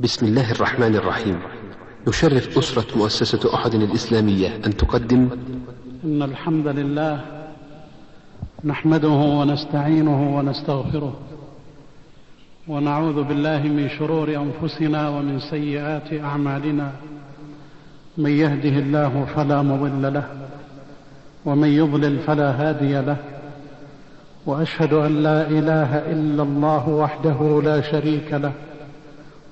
بسم الله الرحمن الرحيم. يشرف أسرة مؤسسة أحد الإسلامية أن تقدم. إن الحمد لله نحمده ونستعينه ونستغفره ونعوذ بالله من شرور أنفسنا ومن سيئات أعمالنا. من يهده الله فلا مضل له ومن يضلل فلا هادي له. وأشهد أن لا إله إلا الله وحده لا شريك له.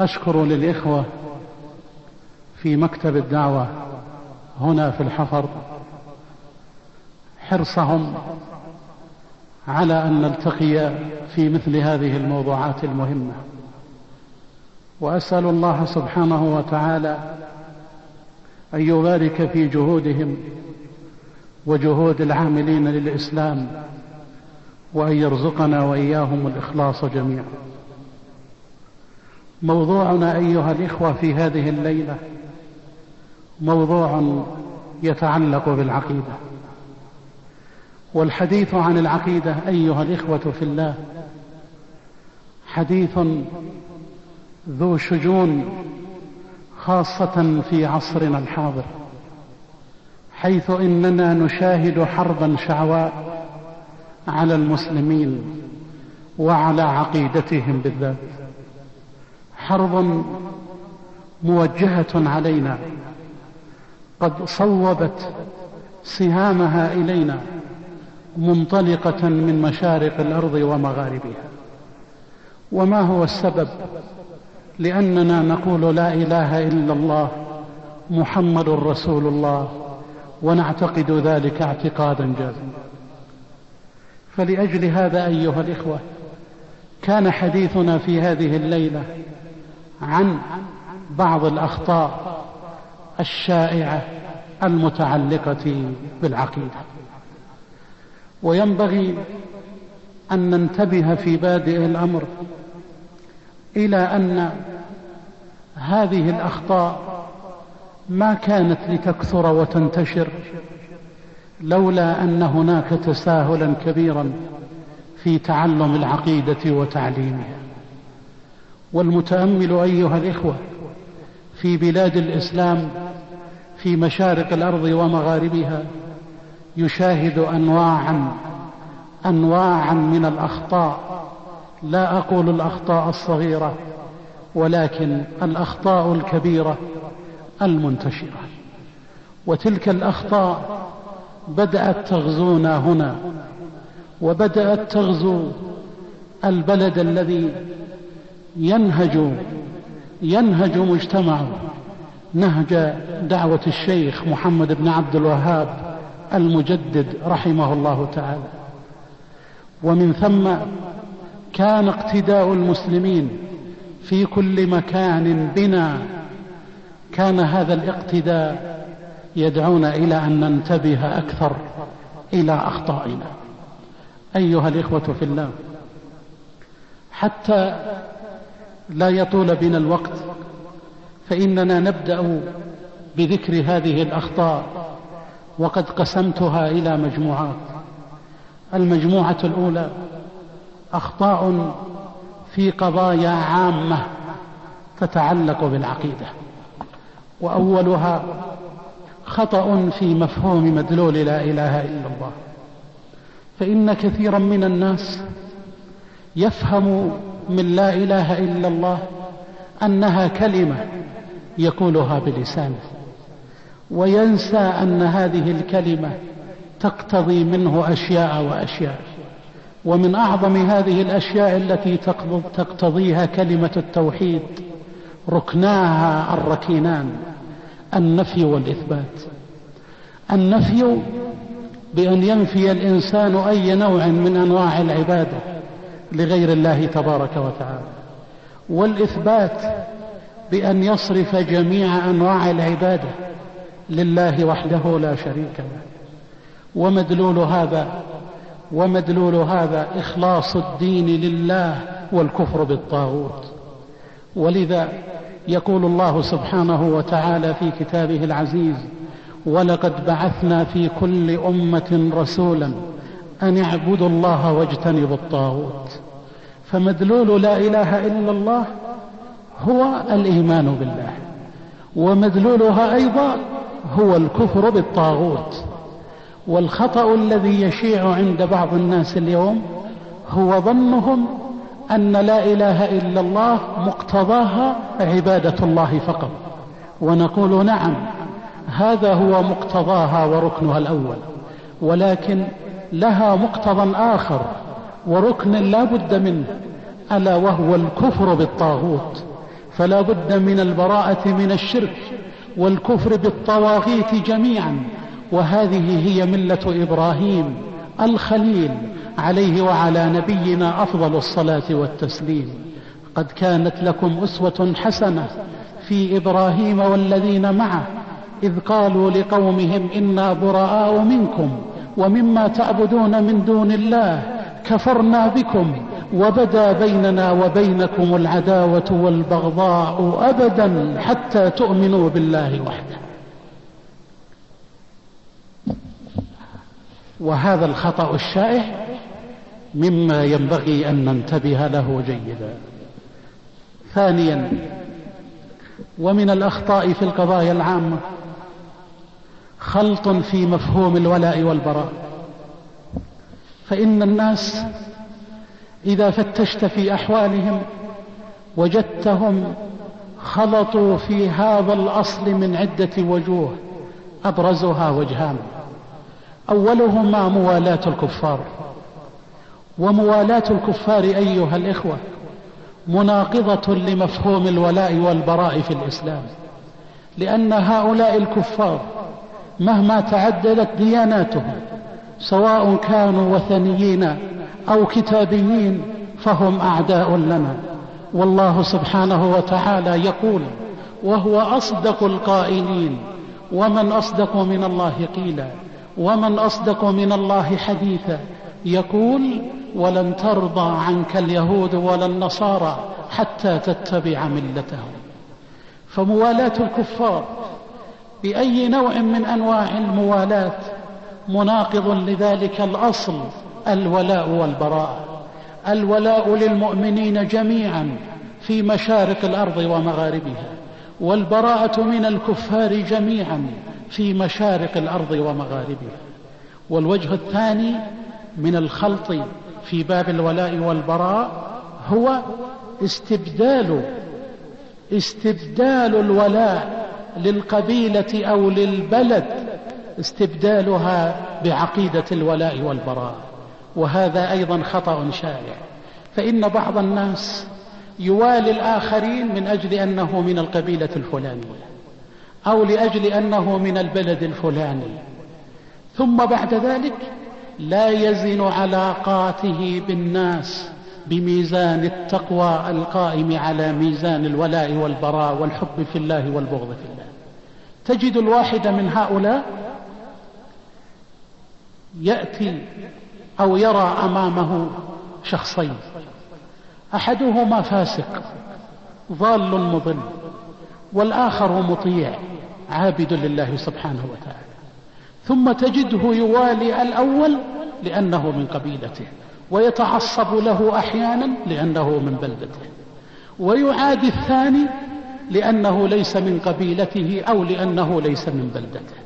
أشكر للإخوة في مكتب الدعوة هنا في الحفر حرصهم على أن نلتقي في مثل هذه الموضوعات المهمة. وأسأل الله سبحانه وتعالى أن يبارك في جهودهم وجهود العاملين للإسلام وأن يرزقنا وإياهم الإخلاص جميعا. موضوعنا أيها الإخوة في هذه الليلة موضوع يتعلق بالعقيدة. والحديث عن العقيدة أيها الإخوة في الله حديث ذو شجون خاصة في عصرنا الحاضر حيث إننا نشاهد حربا شعواء على المسلمين وعلى عقيدتهم بالذات. حرب موجهة علينا. قد صوبت سهامها إلينا منطلقة من مشارق الأرض ومغاربها. وما هو السبب؟ لأننا نقول لا إله إلا الله محمد رسول الله ونعتقد ذلك اعتقادا جازما. فلأجل هذا أيها الإخوة كان حديثنا في هذه الليلة عن بعض الأخطاء الشائعة المتعلقة بالعقيدة. وينبغي أن ننتبه في بادئ الأمر إلى أن هذه الأخطاء ما كانت لتكثر وتنتشر لولا أن هناك تساهلا كبيرا في تعلم العقيدة وتعليمها. والمتأمل أيها الإخوة في بلاد الإسلام في مشارق الأرض ومغاربها يشاهد أنواعا أنواعا من الأخطاء. لا أقول الأخطاء الصغيرة ولكن الأخطاء الكبيرة المنتشرة. وتلك الأخطاء بدأت تغزونا هنا وبدأت تغزو البلد الذي ينهج ينهج مجتمعه نهج دعوة الشيخ محمد بن عبد الوهاب المجدد رحمه الله تعالى. ومن ثم كان اقتداء المسلمين في كل مكان بنا. كان هذا الاقتداء يدعونا إلى أن ننتبه أكثر إلى أخطائنا. أيها الإخوة في الله حتى لا يطول بنا الوقت فإننا نبدأ بذكر هذه الأخطاء وقد قسمتها إلى مجموعات. المجموعة الأولى أخطاء في قضايا عامة تتعلق بالعقيدة. وأولها خطأ في مفهوم مدلول لا إله إلا الله. فإن كثيرا من الناس يفهم من لا إله إلا الله أنها كلمة يقولها بلسانه وينسى أن هذه الكلمة تقتضي منه أشياء وأشياء ومن أعظم هذه الأشياء التي تقتضيها كلمة التوحيد ركناها الركينان النفي والإثبات. النفي بأن ينفي الإنسان أي نوع من أنواع العبادة لغير الله تبارك وتعالى. والإثبات بأن يصرف جميع أنواع العبادة لله وحده لا شريك له. ومدلول هذا ومدلول هذا إخلاص الدين لله والكفر بالطاغوت. ولذا يقول الله سبحانه وتعالى في كتابه العزيز ولقد بعثنا في كل أمة رسولا أن اعبدوا الله واجتنبوا الطاغوت. فمدلول لا إله إلا الله هو الإيمان بالله ومدلولها أيضا هو الكفر بالطاغوت. والخطأ الذي يشيع عند بعض الناس اليوم هو ظنهم أن لا إله إلا الله مقتضاها عبادة الله فقط ونقول نعم هذا هو مقتضاها وركنها الأول ولكن لها مقتضى آخر. وركن لا بد منه ألا وهو الكفر بالطاغوت. فلا بد من البراءة من الشرك والكفر بالطواغيت جميعا. وهذه هي ملة إبراهيم الخليل عليه وعلى نبينا أفضل الصلاة والتسليم. قد كانت لكم أسوة حسنة في إبراهيم والذين معه إذ قالوا لقومهم إنا براء منكم ومما تعبدون من دون الله كفرنا بكم وبدا بيننا وبينكم العداوة والبغضاء أبدا حتى تؤمنوا بالله وحده. وهذا الخطأ الشائع مما ينبغي أن ننتبه له جيدا. ثانيا ومن الأخطاء في القضايا العامة خلط في مفهوم الولاء والبراء. فإن الناس إذا فتشت في أحوالهم وجدتهم خلطوا في هذا الأصل من عدة وجوه أبرزها وجهان. أولهما موالاة الكفار. وموالاة الكفار أيها الإخوة مناقضة لمفهوم الولاء والبراء في الإسلام لأن هؤلاء الكفار مهما تعددت دياناتهم سواء كانوا وثنيين أو كتابيين فهم أعداء لنا. والله سبحانه وتعالى يقول وهو أصدق القائلين ومن أصدق من الله قيلا ومن أصدق من الله حديثا يقول ولن ترضى عنك اليهود ولا النصارى حتى تتبع ملتهم. فموالاة الكفار بأي نوع من أنواع الموالاة مناقض لذلك الأصل الولاء والبراء الولاء للمؤمنين جميعا في مشارق الأرض ومغاربها والبراءة من الكفار جميعا في مشارق الأرض ومغاربها. والوجه الثاني من الخلط في باب الولاء والبراء هو استبدال استبدال الولاء للقبيلة أو للبلد استبدالها بعقيدة الولاء والبراء وهذا أيضا خطأ شائع. فإن بعض الناس يوالي الآخرين من أجل أنه من القبيلة الفلانية أو لأجل أنه من البلد الفلاني. ثم بعد ذلك لا يزن علاقاته بالناس بميزان التقوى القائم على ميزان الولاء والبراء والحب في الله والبغض في الله. تجد الواحد من هؤلاء يأتي أو يرى أمامه شخصين. أحدهما فاسق ضال مضل والآخر مطيع عابد لله سبحانه وتعالى. ثم تجده يوالي الأول لأنه من قبيلته ويتعصب له أحيانا لأنه من بلدته. ويعادي الثاني لأنه ليس من قبيلته أو لأنه ليس من بلدته.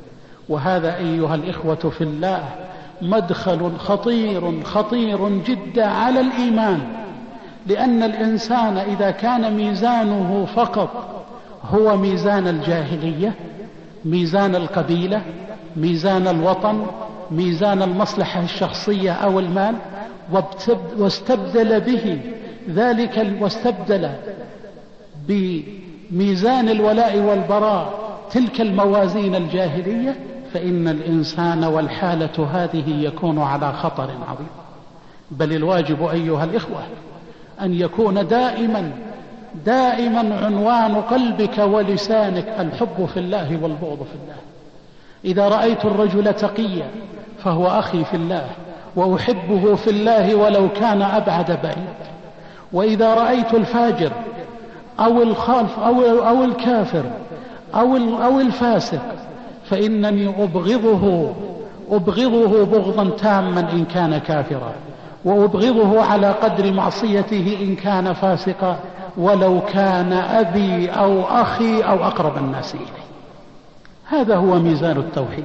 وهذا أيها الإخوة في الله مدخل خطير خطير جدا على الإيمان. لأن الإنسان إذا كان ميزانه فقط هو ميزان الجاهلية ميزان القبيلة ميزان الوطن ميزان المصلحة الشخصية أو المال واستبدل به. ذلك واستبدل بميزان الولاء والبراء تلك الموازين الجاهلية فإن الإنسان والحالة هذه يكون على خطر عظيم. بل الواجب أيها الإخوة أن يكون دائما دائما عنوان قلبك ولسانك الحب في الله والبغض في الله. إذا رأيت الرجل تقيا فهو أخي في الله وأحبه في الله ولو كان أبعد بعيد. وإذا رأيت الفاجر أو الخالف أو, أو الكافر أو, أو الفاسق فإنني أبغضه أبغضه بغضا تاما إن كان كافرا وأبغضه على قدر معصيته إن كان فاسقا ولو كان أبي أو أخي أو أقرب الناس إلي هذا هو ميزان التوحيد.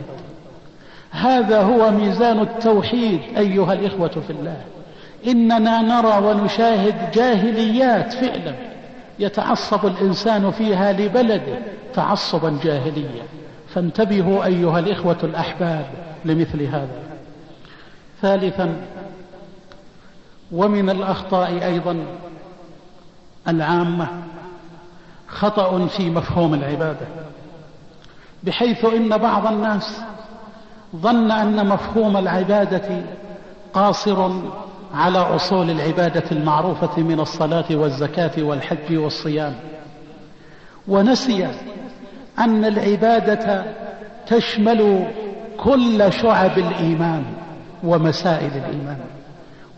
هذا هو ميزان التوحيد أيها الإخوة في الله. إننا نرى ونشاهد جاهليات فعلا يتعصب الإنسان فيها لبلده تعصبا جاهليا. فانتبهوا أيها الإخوة الأحباب لمثل هذا. ثالثا ومن الأخطاء أيضا العامة خطأ في مفهوم العبادة بحيث إن بعض الناس ظن أن مفهوم العبادة قاصر على أصول العبادة المعروفة من الصلاة والزكاة والحج والصيام ونسي أن العبادة تشمل كل شعب الإيمان ومسائل الإيمان.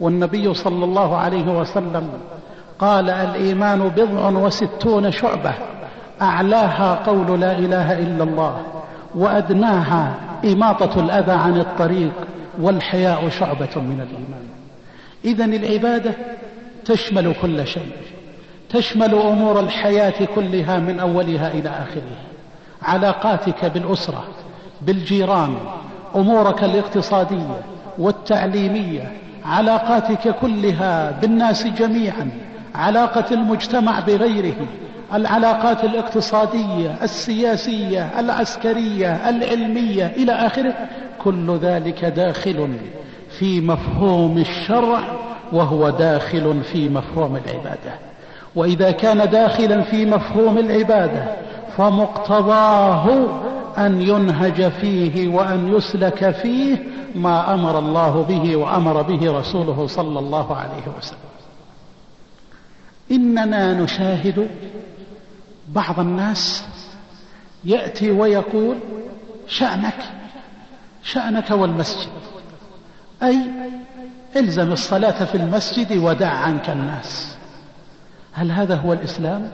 والنبي صلى الله عليه وسلم قال الإيمان بضع وستون شعبة أعلاها قول لا إله إلا الله وأدناها إماطة الأذى عن الطريق والحياء شعبة من الإيمان. إذا العبادة تشمل كل شيء تشمل أمور الحياة كلها من أولها إلى آخرها. علاقاتك بالأسرة بالجيران أمورك الاقتصادية والتعليمية علاقاتك كلها بالناس جميعا علاقة المجتمع بغيره العلاقات الاقتصادية السياسية العسكرية العلمية إلى آخره كل ذلك داخل في مفهوم الشرع وهو داخل في مفهوم العبادة. وإذا كان داخلا في مفهوم العبادة فمقتضاه أن ينهج فيه وأن يسلك فيه ما أمر الله به وأمر به رسوله صلى الله عليه وسلم. إننا نشاهد بعض الناس يأتي ويقول شأنك شأنك والمسجد. أي إلزم الصلاة في المسجد ودع عنك الناس. هل هذا هو الإسلام؟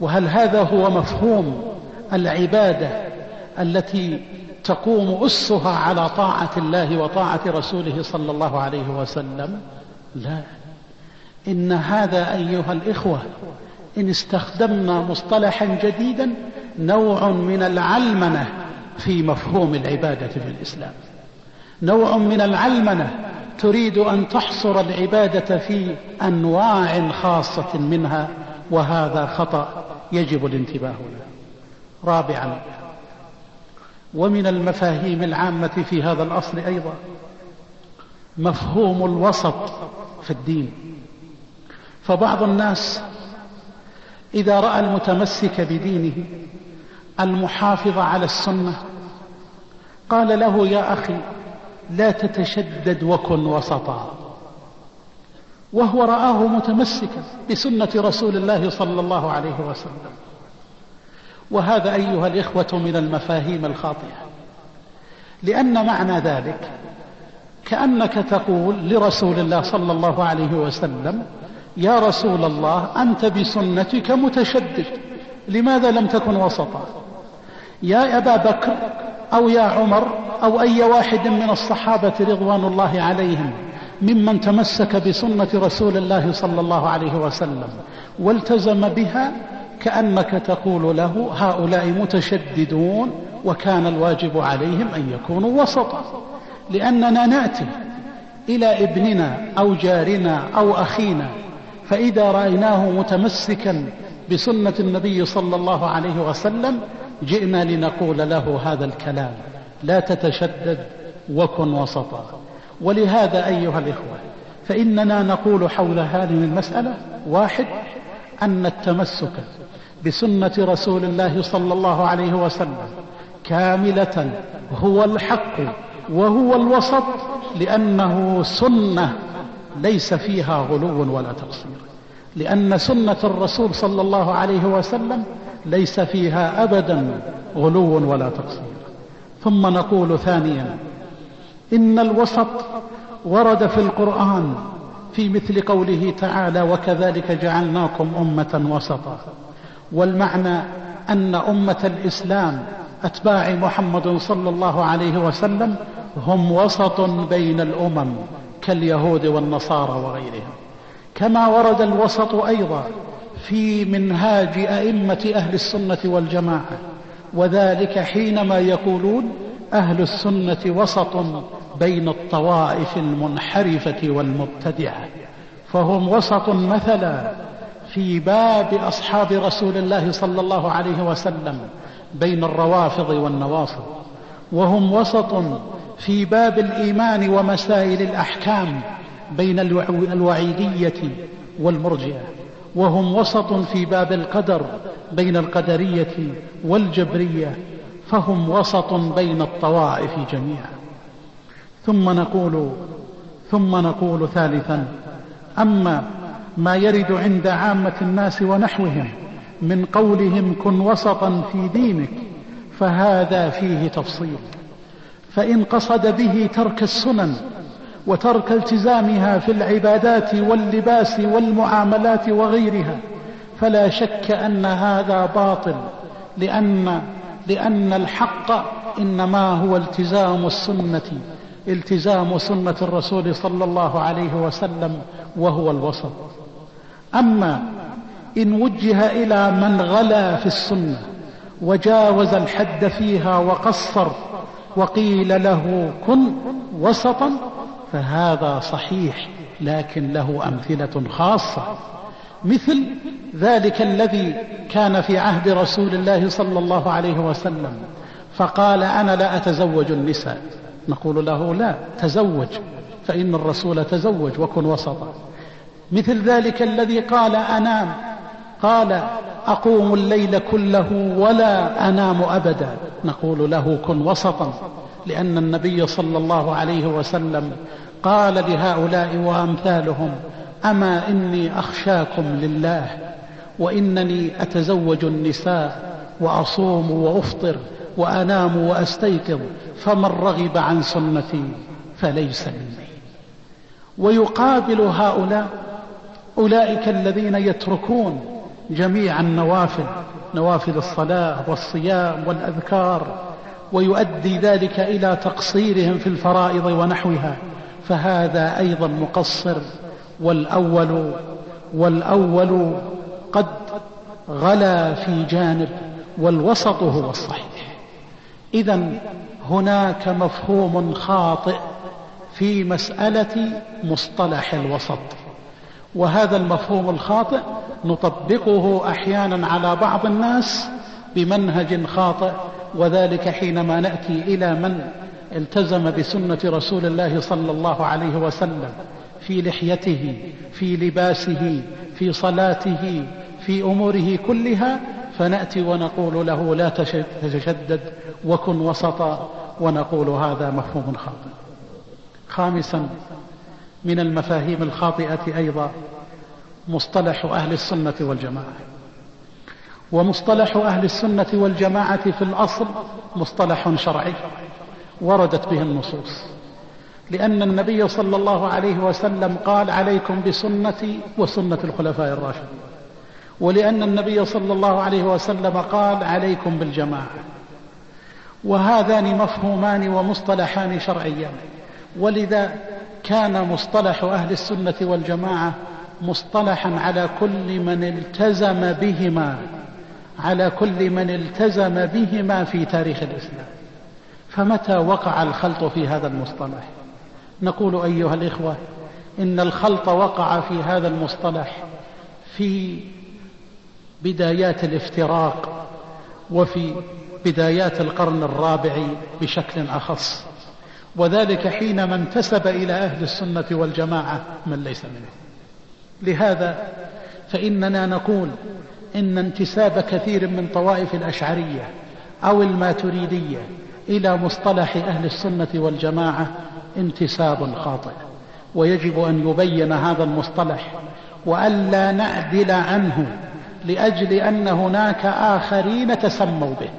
وهل هذا هو مفهوم العبادة التي تقوم أسها على طاعة الله وطاعة رسوله صلى الله عليه وسلم؟ لا. إن هذا أيها الإخوة إن استخدمنا مصطلحا جديدا نوع من العلمنة في مفهوم العبادة في الإسلام. نوع من العلمنة تريد أن تحصر العبادة في أنواع خاصة منها وهذا خطأ يجب الانتباه له. رابعا ومن المفاهيم العامة في هذا الأصل أيضا مفهوم الوسط في الدين. فبعض الناس إذا رأى المتمسك بدينه المحافظ على السنة قال له يا أخي لا تتشدد وكن وسطا. وهو رآه متمسكا بسنة رسول الله صلى الله عليه وسلم. وهذا أيها الإخوة من المفاهيم الخاطئة لأن معنى ذلك كأنك تقول لرسول الله صلى الله عليه وسلم يا رسول الله أنت بسنتك متشدد لماذا لم تكن وسطا؟ يا أبا بكر أو يا عمر أو أي واحد من الصحابة رضوان الله عليهم ممن تمسك بسنة رسول الله صلى الله عليه وسلم والتزم بها كأنك تقول له هؤلاء متشددون وكان الواجب عليهم أن يكونوا وسطا. لأننا نأتي إلى ابننا أو جارنا أو أخينا فإذا رأيناه متمسكا بسنة النبي صلى الله عليه وسلم جئنا لنقول له هذا الكلام لا تتشدد وكن وسطا. ولهذا أيها الإخوة فإننا نقول حول هذه المسألة واحد أن التمسك بسنة رسول الله صلى الله عليه وسلم كاملة هو الحق وهو الوسط لأنه سنة ليس فيها غلو ولا تقصير لأن سنة الرسول صلى الله عليه وسلم ليس فيها أبدا غلو ولا تقصير. ثم نقول ثانيا إن الوسط ورد في القرآن في مثل قوله تعالى وكذلك جعلناكم أمة وسطا. والمعنى أن أمة الإسلام أتباع محمد صلى الله عليه وسلم هم وسط بين الأمم كاليهود والنصارى وغيرهم. كما ورد الوسط أيضا في منهاج أئمة أهل السنة والجماعة وذلك حينما يقولون أهل السنة وسط بين الطوائف المنحرفة والمبتدعة فهم وسط مثلا في باب أصحاب رسول الله صلى الله عليه وسلم بين الروافض والنواصب وهم وسط في باب الإيمان ومسائل الأحكام بين الوعيدية والمرجئة وهم وسط في باب القدر بين القدرية والجبرية فهم وسط بين الطوائف جميعا. ثم نقول ثم نقول ثالثا أما ما يرد عند عامة الناس ونحوهم من قولهم كن وسطا في دينك فهذا فيه تفصيل. فإن قصد به ترك السنن وترك التزامها في العبادات واللباس والمعاملات وغيرها فلا شك أن هذا باطل لأن لأن الحق إنما هو التزام السنة. التزام سنة الرسول صلى الله عليه وسلم وهو الوسط. أما إن وجه إلى من غلا في السنة وجاوز الحد فيها وقصر وقيل له كن وسطا فهذا صحيح لكن له أمثلة خاصة. مثل ذلك الذي كان في عهد رسول الله صلى الله عليه وسلم فقال أنا لا أتزوج النساء. نقول له لا تزوج فإن الرسول تزوج وكن وسطا. مثل ذلك الذي قال أنام قال أقوم الليل كله ولا أنام أبدا. نقول له كن وسطا لأن النبي صلى الله عليه وسلم قال لهؤلاء وأمثالهم أما إني أخشاكم لله وإنني أتزوج النساء وأصوم وأفطر وأنام وأستيقظ فمن رغب عن سنتي فليس مني. ويقابل هؤلاء أولئك الذين يتركون جميع النوافل نوافل الصلاة والصيام والأذكار ويؤدي ذلك إلى تقصيرهم في الفرائض ونحوها. فهذا أيضا مقصر. والأول والأول قد غلا في جانب والوسط هو الصحيح. إذا هناك مفهوم خاطئ في مسألة مصطلح الوسط. وهذا المفهوم الخاطئ نطبقه أحيانا على بعض الناس بمنهج خاطئ وذلك حينما نأتي إلى من التزم بسنة رسول الله صلى الله عليه وسلم في لحيته في لباسه في صلاته في أموره كلها فنأتي ونقول له لا تتشدد وكن وسطا ونقول هذا مفهوم خاطئ. خامسا من المفاهيم الخاطئة أيضا مصطلح أهل السنة والجماعة. ومصطلح أهل السنة والجماعة في الأصل مصطلح شرعي وردت به النصوص. لأن النبي صلى الله عليه وسلم قال عليكم بسنتي وسنة الخلفاء الراشدين. ولأن النبي صلى الله عليه وسلم قال عليكم بالجماعة. وهذان مفهومان ومصطلحان شرعيان. ولذا كان مصطلح أهل السنة والجماعة مصطلحا على كل من التزم بهما على كل من التزم بهما في تاريخ الإسلام. فمتى وقع الخلط في هذا المصطلح؟ نقول أيها الإخوة إن الخلط وقع في هذا المصطلح في بدايات الافتراق وفي بدايات القرن الرابع بشكل أخص. وذلك حينما انتسب إلى أهل السنة والجماعة من ليس منهم. لهذا فإننا نقول إن انتساب كثير من طوائف الأشعرية أو الماتريدية إلى مصطلح أهل السنة والجماعة انتساب خاطئ. ويجب أن يبين هذا المصطلح وألا نعدل عنه لأجل أن هناك آخرين تسموا به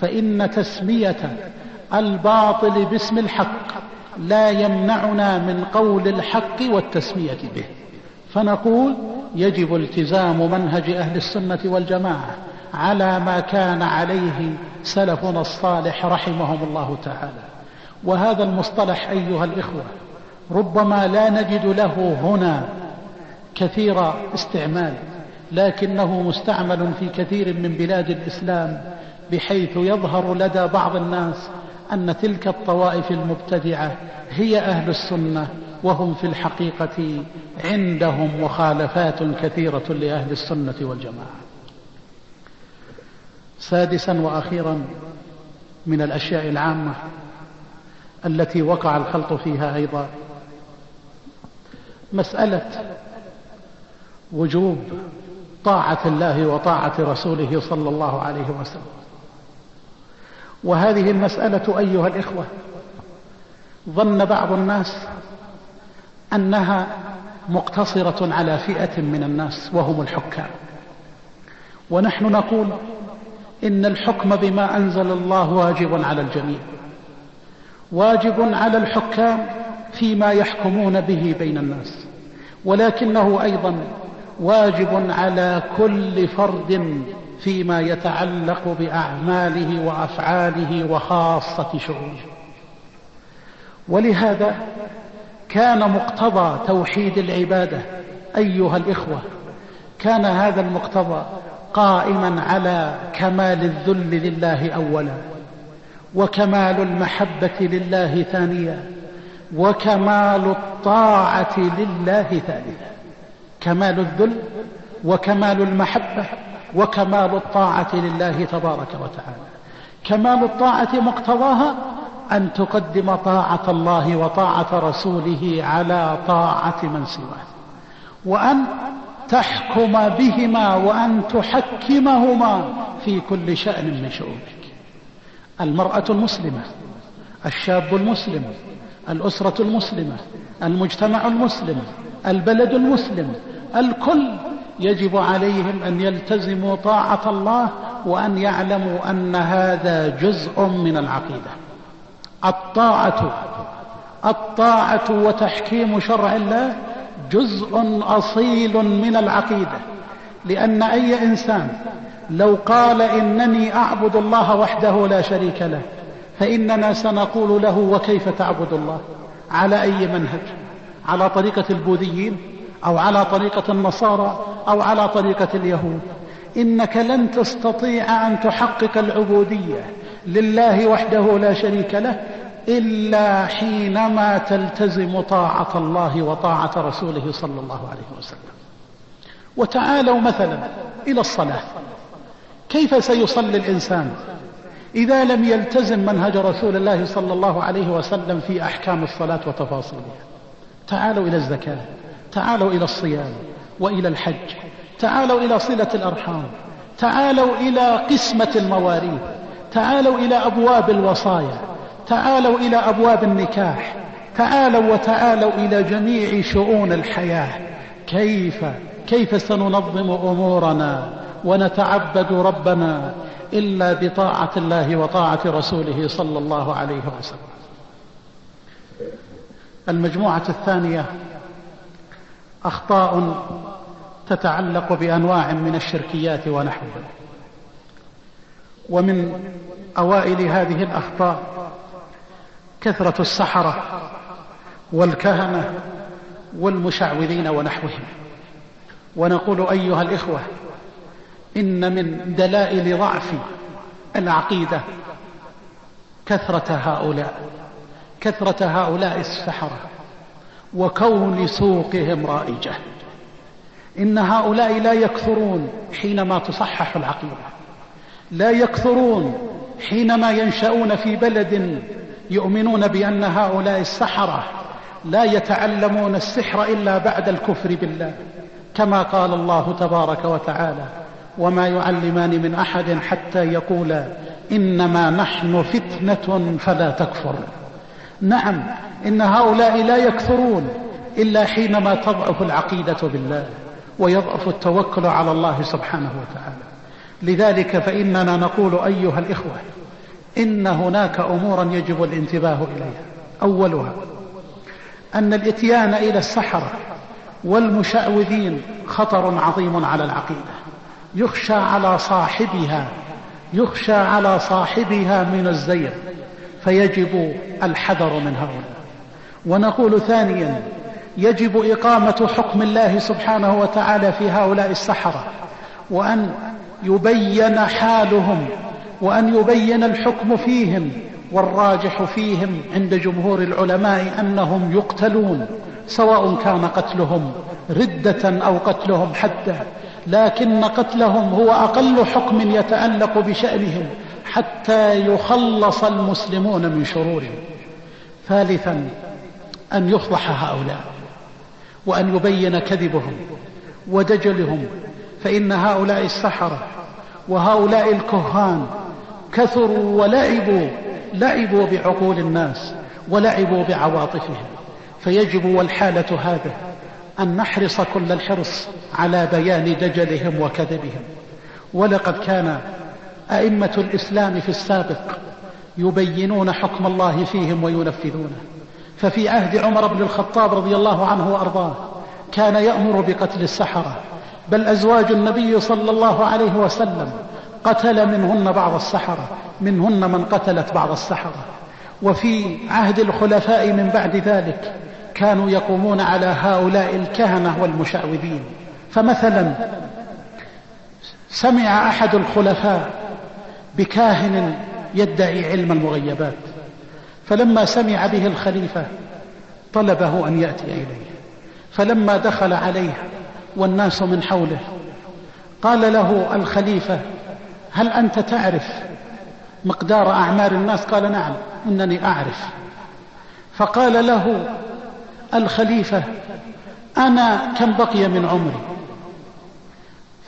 فإن تسمية الباطل باسم الحق لا يمنعنا من قول الحق والتسمية به. فنقول يجب التزام منهج أهل السنة والجماعة على ما كان عليه سلفنا الصالح رحمهم الله تعالى. وهذا المصطلح أيها الإخوة ربما لا نجد له هنا كثير استعمال. لكنه مستعمل في كثير من بلاد الإسلام بحيث يظهر لدى بعض الناس أن تلك الطوائف المبتدعة هي أهل السنة وهم في الحقيقة عندهم مخالفات كثيرة لأهل السنة والجماعة. سادسا وأخيرا من الأشياء العامة التي وقع الخلط فيها أيضا مسألة وجوب طاعة الله وطاعة رسوله صلى الله عليه وسلم. وهذه المسألة أيها الإخوة ظن بعض الناس أنها مقتصرة على فئة من الناس وهم الحكام. ونحن نقول إن الحكم بما أنزل الله واجب على الجميع واجب على الحكام فيما يحكمون به بين الناس. ولكنه أيضا واجب على كل فرد فيما يتعلق بأعماله وأفعاله وخاصة شؤونه. ولهذا كان مقتضى توحيد العبادة أيها الإخوة كان هذا المقتضى قائما على كمال الذل لله أولا وكمال المحبة لله ثانيا وكمال الطاعة لله ثالثا. كمال الذل وكمال المحبة وكمال الطاعة لله تبارك وتعالى. كمال الطاعة مقتضاها أن تقدم طاعة الله وطاعة رسوله على طاعة من سواه. وأن تحكم بهما وأن تحكمهما في كل شأن من شؤونك. المرأة المسلمة الشاب المسلم الأسرة المسلمة المجتمع المسلم البلد المسلم الكل يجب عليهم أن يلتزموا طاعة الله وأن يعلموا أن هذا جزء من العقيدة. الطاعة الطاعة وتحكيم شرع الله جزء أصيل من العقيدة. لأن أي إنسان لو قال إنني أعبد الله وحده لا شريك له فإننا سنقول له وكيف تعبد الله؟ على أي منهج؟ على طريقة البوذيين أو على طريقة النصارى أو على طريقة اليهود. إنك لن تستطيع أن تحقق العبودية لله وحده لا شريك له إلا حينما تلتزم طاعة الله وطاعة رسوله صلى الله عليه وسلم. وتعالوا مثلا إلى الصلاة. كيف سيصلي الإنسان؟ إذا لم يلتزم منهج رسول الله صلى الله عليه وسلم في أحكام الصلاة وتفاصيلها. تعالوا إلى الزكاة تعالوا إلى الصيام وإلى الحج تعالوا إلى صلة الأرحام تعالوا إلى قسمة المواريث تعالوا إلى أبواب الوصايا تعالوا إلى أبواب النكاح تعالوا وتعالوا إلى جميع شؤون الحياة. كيف؟ كيف سننظم أمورنا ونتعبد ربنا إلا بطاعة الله وطاعة رسوله صلى الله عليه وسلم؟ المجموعة الثانية أخطاء تتعلق بأنواع من الشركيات ونحوها ومن أوائل هذه الأخطاء كثرة السحرة والكهنة والمشعوذين ونحوهم. ونقول أيها الإخوة إن من دلائل ضعف العقيدة كثرة هؤلاء. كثرة هؤلاء السحرة وكون سوقهم رائجة. إن هؤلاء لا يكثرون حينما تصحح العقيدة. لا يكثرون حينما ينشأون في بلد يؤمنون بأن هؤلاء السحرة لا يتعلمون السحر إلا بعد الكفر بالله. كما قال الله تبارك وتعالى وما يعلمان من أحد حتى يقولا إنما نحن فتنة فلا تكفر. نعم إن هؤلاء لا يكثرون إلا حينما تضعف العقيدة بالله ويضعف التوكل على الله سبحانه وتعالى. لذلك فإننا نقول أيها الإخوة إن هناك أمورا يجب الانتباه إليها. أولها أن الإتيان إلى السحرة والمشعوذين خطر عظيم على العقيدة. يخشى على صاحبها يخشى على صاحبها من الزير. فيجب الحذر من هؤلاء ونقول ثانيا يجب إقامة حكم الله سبحانه وتعالى في هؤلاء السحرة وأن يبين حالهم وأن يبين الحكم فيهم والراجح فيهم عند جمهور العلماء أنهم يقتلون سواء كان قتلهم ردة أو قتلهم حدا لكن قتلهم هو أقل حكم يتعلق بشأنهم حتى يخلص المسلمون من شرورهم. ثالثا أن يفضح هؤلاء وأن يبين كذبهم ودجلهم فإن هؤلاء السحرة وهؤلاء الكهان كثروا ولعبوا لعبوا بعقول الناس ولعبوا بعواطفهم. فيجب والحالة هذا أن نحرص كل الحرص على بيان دجلهم وكذبهم. ولقد كان أئمة الإسلام في السابق يبينون حكم الله فيهم وينفذونه. ففي عهد عمر بن الخطاب رضي الله عنه وأرضاه كان يأمر بقتل السحرة بل أزواج النبي صلى الله عليه وسلم قتل منهن بعض السحرة منهن من قتلت بعض السحرة. وفي عهد الخلفاء من بعد ذلك كانوا يقومون على هؤلاء الكهنة والمشعوذين. فمثلا سمع أحد الخلفاء بكاهن يدعي علم المغيبات. فلما سمع به الخليفة طلبه أن يأتي إليه. فلما دخل عليه والناس من حوله قال له الخليفة هل أنت تعرف مقدار أعمار الناس؟ قال نعم إنني أعرف. فقال له الخليفة أنا كم بقي من عمري؟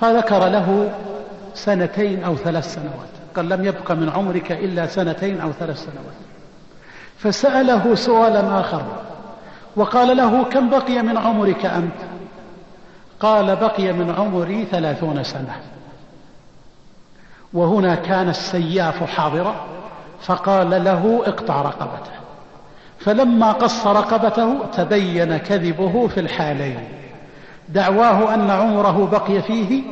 فذكر له سنتين أو ثلاث سنوات. قال لم يبق من عمرك إلا سنتين أو ثلاث سنوات. فسأله سؤالا آخر وقال له كم بقي من عمرك أنت؟ قال بقي من عمري ثلاثون سنة. وهنا كان السياف حاضرا فقال له اقطع رقبته. فلما قص رقبته تبين كذبه في الحالين. دعواه أن عمره بقي فيه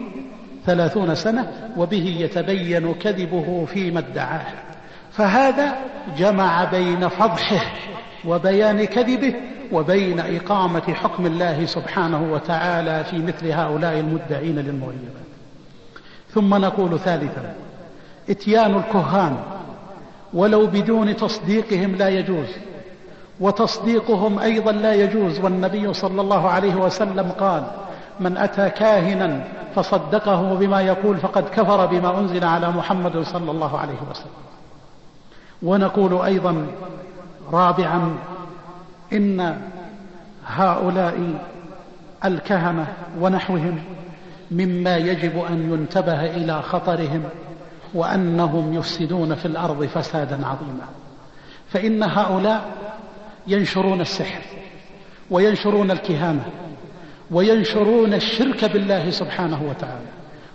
ثلاثون سنة وبه يتبين كذبه فيما ادعاه. فهذا جمع بين فضحه وبيان كذبه وبين إقامة حكم الله سبحانه وتعالى في مثل هؤلاء المدعين للمغيبات ثم نقول ثالثا إتيان الكهان. ولو بدون تصديقهم لا يجوز وتصديقهم أيضا لا يجوز. والنبي صلى الله عليه وسلم قال من أتى كاهنا فصدقه بما يقول فقد كفر بما أنزل على محمد صلى الله عليه وسلم. ونقول أيضا رابعا إن هؤلاء الكهنة ونحوهم مما يجب أن ينتبه إلى خطرهم وأنهم يفسدون في الأرض فسادا عظيما. فإن هؤلاء ينشرون السحر وينشرون الكهانة وينشرون الشرك بالله سبحانه وتعالى.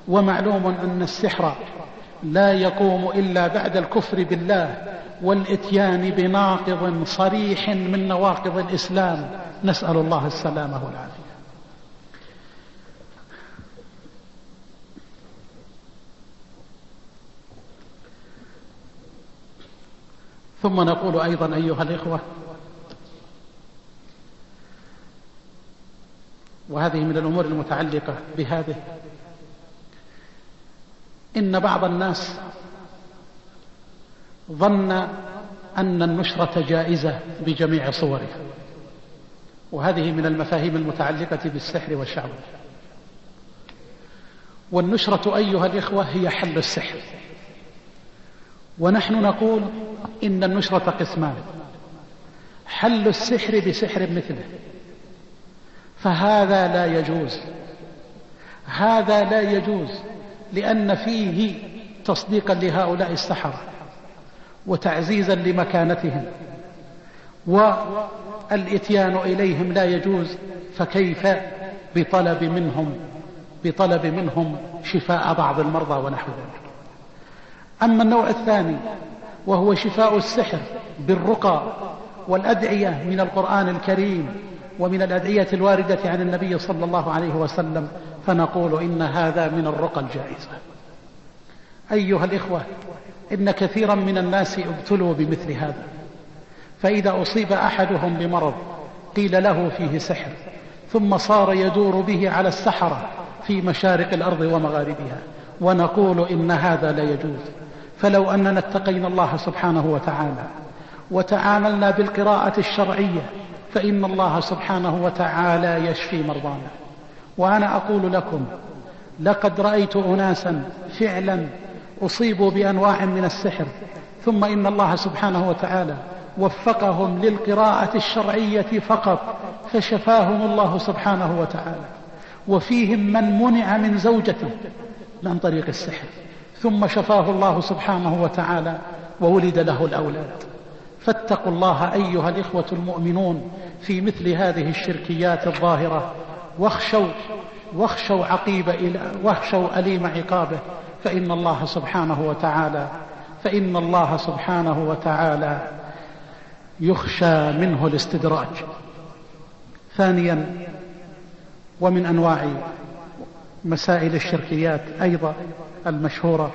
ومعلوم أن السحر لا يقوم إلا بعد الكفر بالله والإتيان بناقض صريح من نواقض الإسلام. نسأل الله السلامة والعافية. ثم نقول أيضا أيها الإخوة وهذه من الأمور المتعلقة بهذه. إن بعض الناس ظن أن النشرة جائزة بجميع صورها وهذه من المفاهيم المتعلقة بالسحر والشعوذة والنشرة أيها الإخوة هي حل السحر. ونحن نقول إن النشرة قسمان حل السحر بسحر مثله. فهذا لا يجوز. هذا لا يجوز لأن فيه تصديقا لهؤلاء السحرة وتعزيزا لمكانتهم والإتيان إليهم لا يجوز فكيف بطلب منهم بطلب منهم شفاء بعض المرضى ونحو ذلك؟ أما النوع الثاني وهو شفاء السحر بالرقى والأدعية من القرآن الكريم ومن الأدعية الواردة عن النبي صلى الله عليه وسلم فنقول إن هذا من الرقى الجائزة. أيها الإخوة إن كثيرا من الناس ابتلوا بمثل هذا. فإذا أصيب أحدهم بمرض قيل له فيه سحر ثم صار يدور به على السحرة في مشارق الأرض ومغاربها ونقول إن هذا لا يجوز. فلو أننا اتقينا الله سبحانه وتعالى وتعاملنا بالقراءة الشرعية فإن الله سبحانه وتعالى يشفي مرضانا. وأنا أقول لكم لقد رأيت أناسا فعلا أصيبوا بأنواع من السحر ثم إن الله سبحانه وتعالى وفقهم للقراءة الشرعية فقط فشفاهم الله سبحانه وتعالى. وفيهم من منع من زوجته عن طريق السحر ثم شفاه الله سبحانه وتعالى وولد له الأولاد. فاتقوا الله أيها الإخوة المؤمنون في مثل هذه الشركيات الظاهرة واخشوا واخشوا عقيب واخشوا أليم عقابه فإن الله سبحانه وتعالى فإن الله سبحانه وتعالى يخشى منه الاستدراج. ثانيا ومن أنواع مسائل الشركيات أيضا المشهورة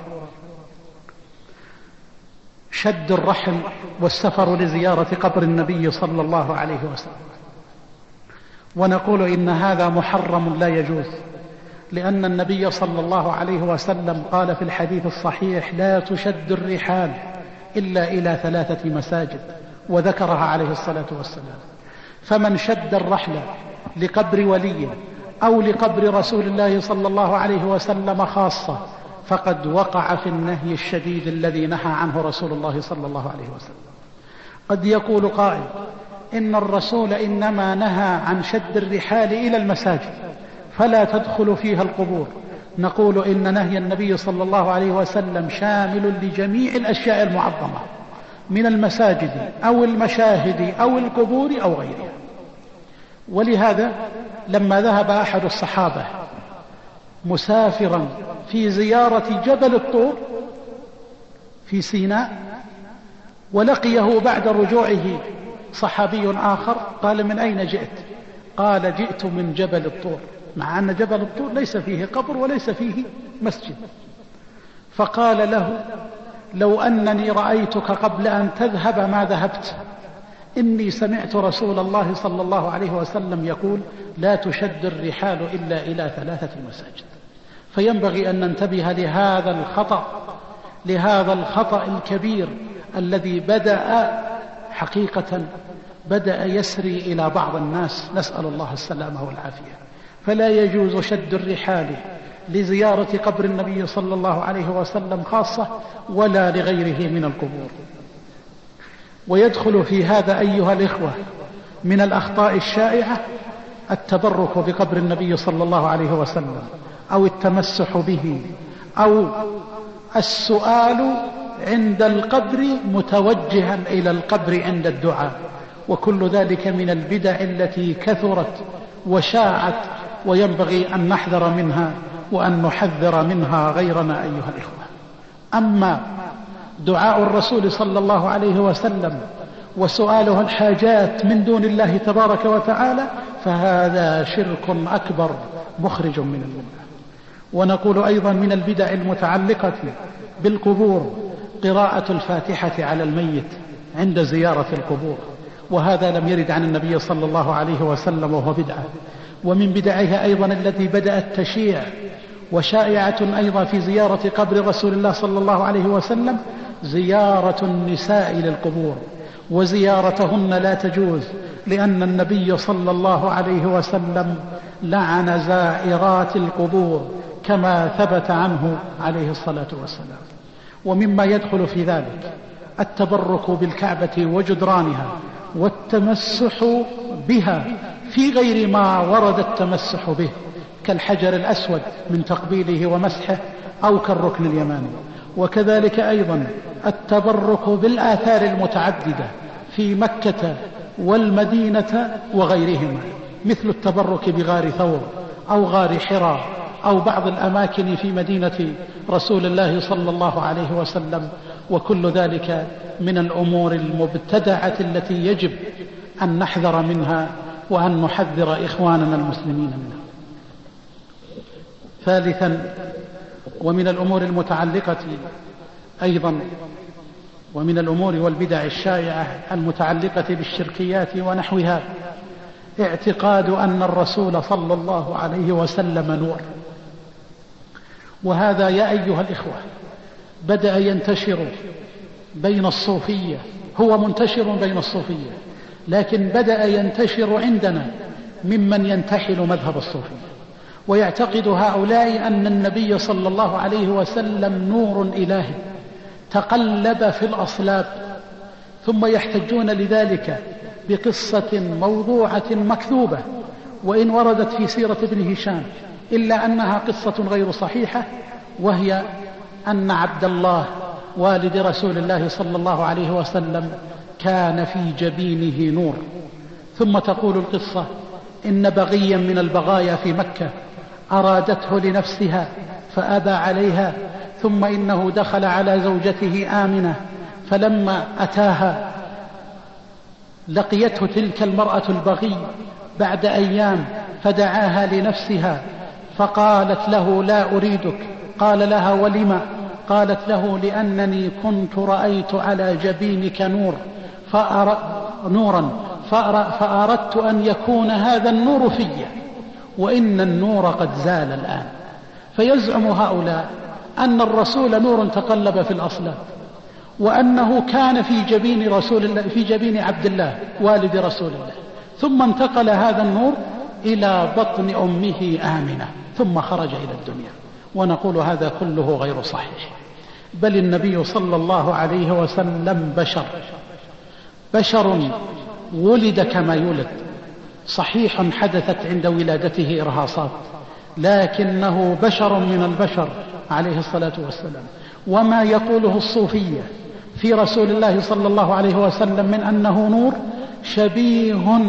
شد الرحل والسفر لزيارة قبر النبي صلى الله عليه وسلم. ونقول إن هذا محرم لا يجوز لأن النبي صلى الله عليه وسلم قال في الحديث الصحيح لا تشد الرحال إلا إلى ثلاثة مساجد وذكرها عليه الصلاة والسلام. فمن شد الرحل لقبر ولي أو لقبر رسول الله صلى الله عليه وسلم خاصة فقد وقع في النهي الشديد الذي نهى عنه رسول الله صلى الله عليه وسلم. قد يقول قائل إن الرسول إنما نهى عن شد الرحال إلى المساجد فلا تدخل فيها القبور. نقول إن نهي النبي صلى الله عليه وسلم شامل لجميع الأشياء المعظمة من المساجد أو المشاهد أو القبور أو غيرها. ولهذا لما ذهب أحد الصحابة مسافرا في زيارة جبل الطور في سيناء ولقيه بعد رجوعه صحابي آخر قال من أين جئت؟ قال جئت من جبل الطور مع أن جبل الطور ليس فيه قبر وليس فيه مسجد. فقال له لو أنني رأيتك قبل أن تذهب ما ذهبت. إني سمعت رسول الله صلى الله عليه وسلم يقول لا تشد الرحال إلا إلى ثلاثة مساجد. فينبغي أن ننتبه لهذا الخطأ لهذا الخطأ الكبير الذي بدأ حقيقة بدأ يسري إلى بعض الناس. نسأل الله السلامة والعافية. فلا يجوز شد الرحال لزيارة قبر النبي صلى الله عليه وسلم خاصة ولا لغيره من القبور. ويدخل في هذا أيها الإخوة من الأخطاء الشائعة التبرك بقبر النبي صلى الله عليه وسلم. أو التمسح به أو السؤال عند القبر متوجها إلى القبر عند الدعاء. وكل ذلك من البدع التي كثرت وشاعت وينبغي أن نحذر منها وأن نحذر منها غيرنا أيها الإخوة. أما دعاء الرسول صلى الله عليه وسلم وسؤاله الحاجات من دون الله تبارك وتعالى فهذا شرك أكبر مخرج من المله ونقول أيضا من البدع المتعلقة بالقبور قراءة الفاتحة على الميت عند زيارة القبور وهذا لم يرد عن النبي صلى الله عليه وسلم وهو بدعة. ومن بدعها أيضا التي بدأت تشيع وشائعة أيضا في زيارة قبر رسول الله صلى الله عليه وسلم زيارة النساء للقبور وزيارتهن لا تجوز لأن النبي صلى الله عليه وسلم لعن زائرات القبور كما ثبت عنه عليه الصلاة والسلام. ومما يدخل في ذلك التبرك بالكعبة وجدرانها والتمسح بها في غير ما ورد التمسح به كالحجر الأسود من تقبيله ومسحه أو كالركن اليماني. وكذلك أيضا التبرك بالآثار المتعددة في مكة والمدينة وغيرهما مثل التبرك بغار ثور أو غار حراء أو بعض الأماكن في مدينة رسول الله صلى الله عليه وسلم وكل ذلك من الأمور المبتدعة التي يجب أن نحذر منها وأن نحذر إخواننا المسلمين منها. ثالثا ومن الأمور المتعلقة أيضا ومن الأمور والبدع الشائعة المتعلقة بالشركيات ونحوها اعتقاد أن الرسول صلى الله عليه وسلم نور. وهذا يا أيها الإخوة بدأ ينتشر بين الصوفية هو منتشر بين الصوفية لكن بدأ ينتشر عندنا ممن ينتحل مذهب الصوفية ويعتقد هؤلاء أن النبي صلى الله عليه وسلم نور إلهي تقلب في الأصلاب ثم يحتجون لذلك بقصة موضوعة مكذوبة وإن وردت في سيرة ابن هشام. إلا أنها قصة غير صحيحة وهي أن عبد الله والد رسول الله صلى الله عليه وسلم كان في جبينه نور. ثم تقول القصة إن بغيا من البغايا في مكة أرادته لنفسها فأبى عليها ثم إنه دخل على زوجته آمنة فلما أتاها لقيته تلك المرأة البغي بعد أيام فدعاها لنفسها فقالت له لا أريدك. قال لها ولم؟ قالت له لأنني كنت رأيت على جبينك نور. فأر... نورا. فأر... فأردت أن يكون هذا النور في. وإن النور قد زال الآن. فيزعم هؤلاء أن الرسول نور تقلب في الأصلاب وأنه كان في جبين رسول الله في جبين عبد الله والد رسول الله. ثم انتقل هذا النور إلى بطن أمه آمنة. ثم خرج إلى الدنيا. ونقول هذا كله غير صحيح. بل النبي صلى الله عليه وسلم بشر. بشر ولد كما يولد. صحيح حدثت عند ولادته إرهاصات. لكنه بشر من البشر عليه الصلاة والسلام. وما يقوله الصوفية في رسول الله صلى الله عليه وسلم من أنه نور؟ شبيه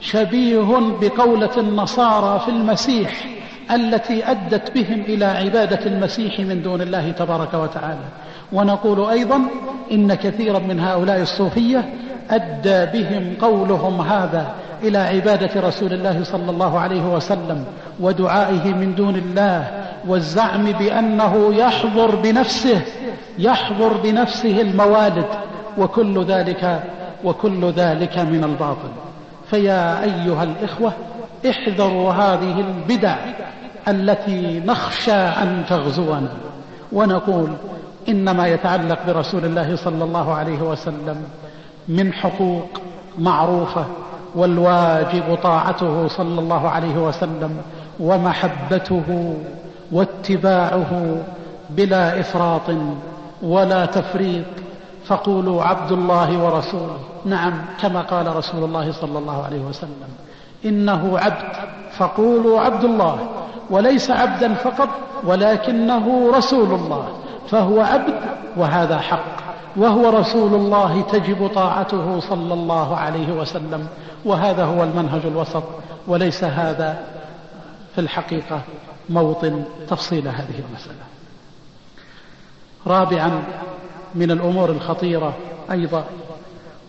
شبيه بقولة النصارى في المسيح. التي أدت بهم إلى عبادة المسيح من دون الله تبارك وتعالى. ونقول أيضا إن كثيرا من هؤلاء الصوفية أدى بهم قولهم هذا إلى عبادة رسول الله صلى الله عليه وسلم ودعائه من دون الله والزعم بأنه يحضر بنفسه يحضر بنفسه الموالد وكل ذلك وكل ذلك من الباطل. فيا أيها الإخوة احذروا هذه البدع. التي نخشى أن تغزونا. ونقول إنما يتعلق برسول الله صلى الله عليه وسلم من حقوق معروفة والواجب طاعته صلى الله عليه وسلم ومحبته واتباعه بلا إفراط ولا تفريط فقولوا عبد الله ورسوله. نعم كما قال رسول الله صلى الله عليه وسلم. إنه عبد فقولوا عبد الله وليس عبدا فقط ولكنه رسول الله فهو عبد وهذا حق وهو رسول الله تجب طاعته صلى الله عليه وسلم وهذا هو المنهج الوسط وليس هذا في الحقيقة موطن تفصيل هذه المسألة. رابعا من الأمور الخطيرة أيضا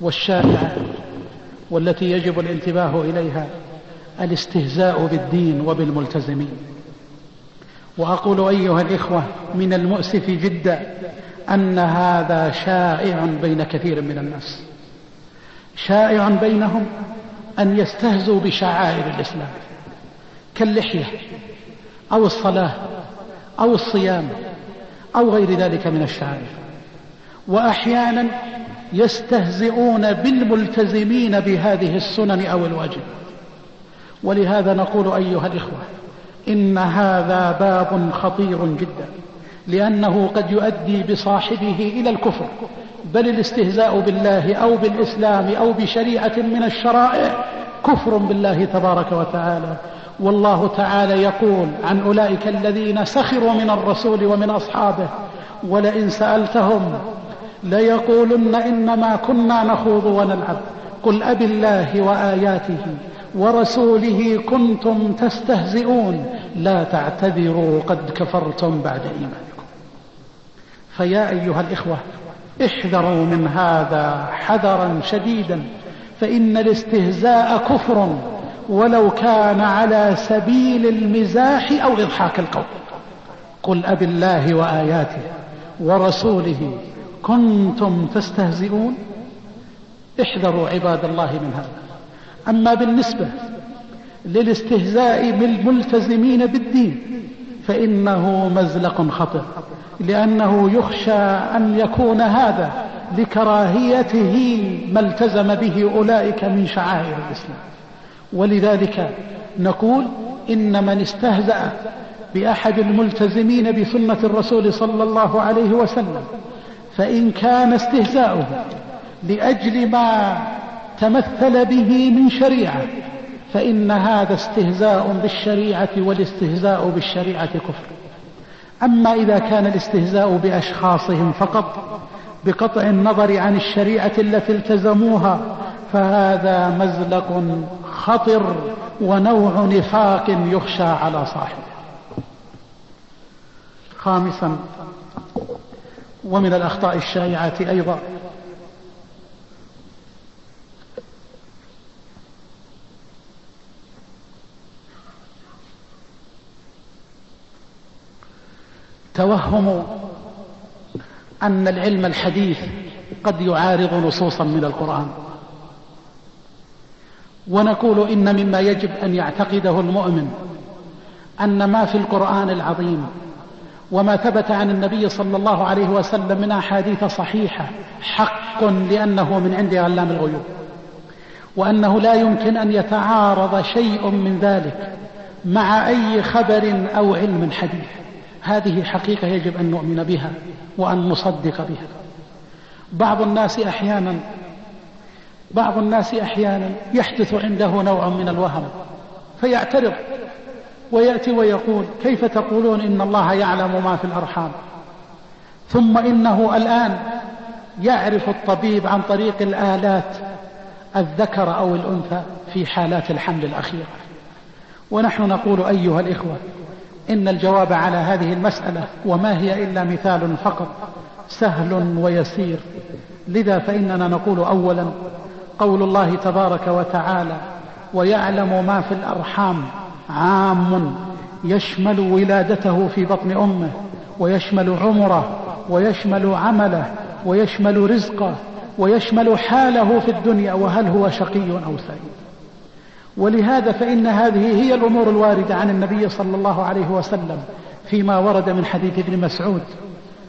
والشائعة والتي يجب الانتباه إليها الاستهزاء بالدين وبالملتزمين. وأقول أيها الإخوة من المؤسف جدا أن هذا شائع بين كثير من الناس. شائع بينهم أن يستهزوا بشعائر الإسلام كاللحية أو الصلاة أو الصيام أو غير ذلك من الشعائر. وأحيانا يستهزئون بالملتزمين بهذه السنن أو الواجب. ولهذا نقول أيها الإخوة إن هذا باب خطير جدا لأنه قد يؤدي بصاحبه إلى الكفر بل الاستهزاء بالله أو بالإسلام أو بشريعة من الشرائع كفر بالله تبارك وتعالى. والله تعالى يقول عن أولئك الذين سخروا من الرسول ومن أصحابه ولئن سألتهم ليقولن إنما كنا نخوض ونلعب. قل أب الله وآياته ورسوله كنتم تستهزئون لا تعتذروا قد كفرتم بعد إيمانكم. فيا أيها الإخوة احذروا من هذا حذرا شديدا فإن الاستهزاء كفر ولو كان على سبيل المزاح أو إضحاك القوم. قل أب الله وآياته ورسوله كنتم تستهزئون؟ احذروا عباد الله من هذا. أما بالنسبة للاستهزاء بالملتزمين بالدين فإنه مزلق خطر لأنه يخشى أن يكون هذا لكراهيته ما التزم به أولئك من شعائر الإسلام. ولذلك نقول إن من استهزأ بأحد الملتزمين بسنة الرسول صلى الله عليه وسلم فإن كان استهزاؤه لأجل ما تمثل به من شريعة فإن هذا استهزاء بالشريعة والاستهزاء بالشريعة كفر. أما إذا كان الاستهزاء بأشخاصهم فقط بقطع النظر عن الشريعة التي التزموها فهذا مزلق خطر ونوع نفاق يخشى على صاحبه. خامسا ومن الأخطاء الشائعة أيضا توهم أن العلم الحديث قد يعارض نصوصا من القرآن. ونقول إن مما يجب أن يعتقده المؤمن أن ما في القرآن العظيم وما ثبت عن النبي صلى الله عليه وسلم من أحاديث صحيحة حق لأنه من عند علام الغيوب وأنه لا يمكن أن يتعارض شيء من ذلك مع أي خبر أو علم حديث. هذه حقيقة يجب أن نؤمن بها وأن نصدق بها. بعض الناس أحيانا بعض الناس أحيانا يحدث عنده نوع من الوهم فيعترض ويأتي ويقول كيف تقولون إن الله يعلم ما في الأرحام؟ ثم إنه الآن يعرف الطبيب عن طريق الآلات الذكر أو الأنثى في حالات الحمل الأخيرة. ونحن نقول أيها الإخوة إن الجواب على هذه المسألة وما هي إلا مثال فقط سهل ويسير. لذا فإننا نقول أولا قول الله تبارك وتعالى ويعلم ما في الأرحام عام يشمل ولادته في بطن أمه ويشمل عمره ويشمل عمله ويشمل رزقه ويشمل حاله في الدنيا وهل هو شقي أو سعيد. ولهذا فإن هذه هي الأمور الواردة عن النبي صلى الله عليه وسلم فيما ورد من حديث ابن مسعود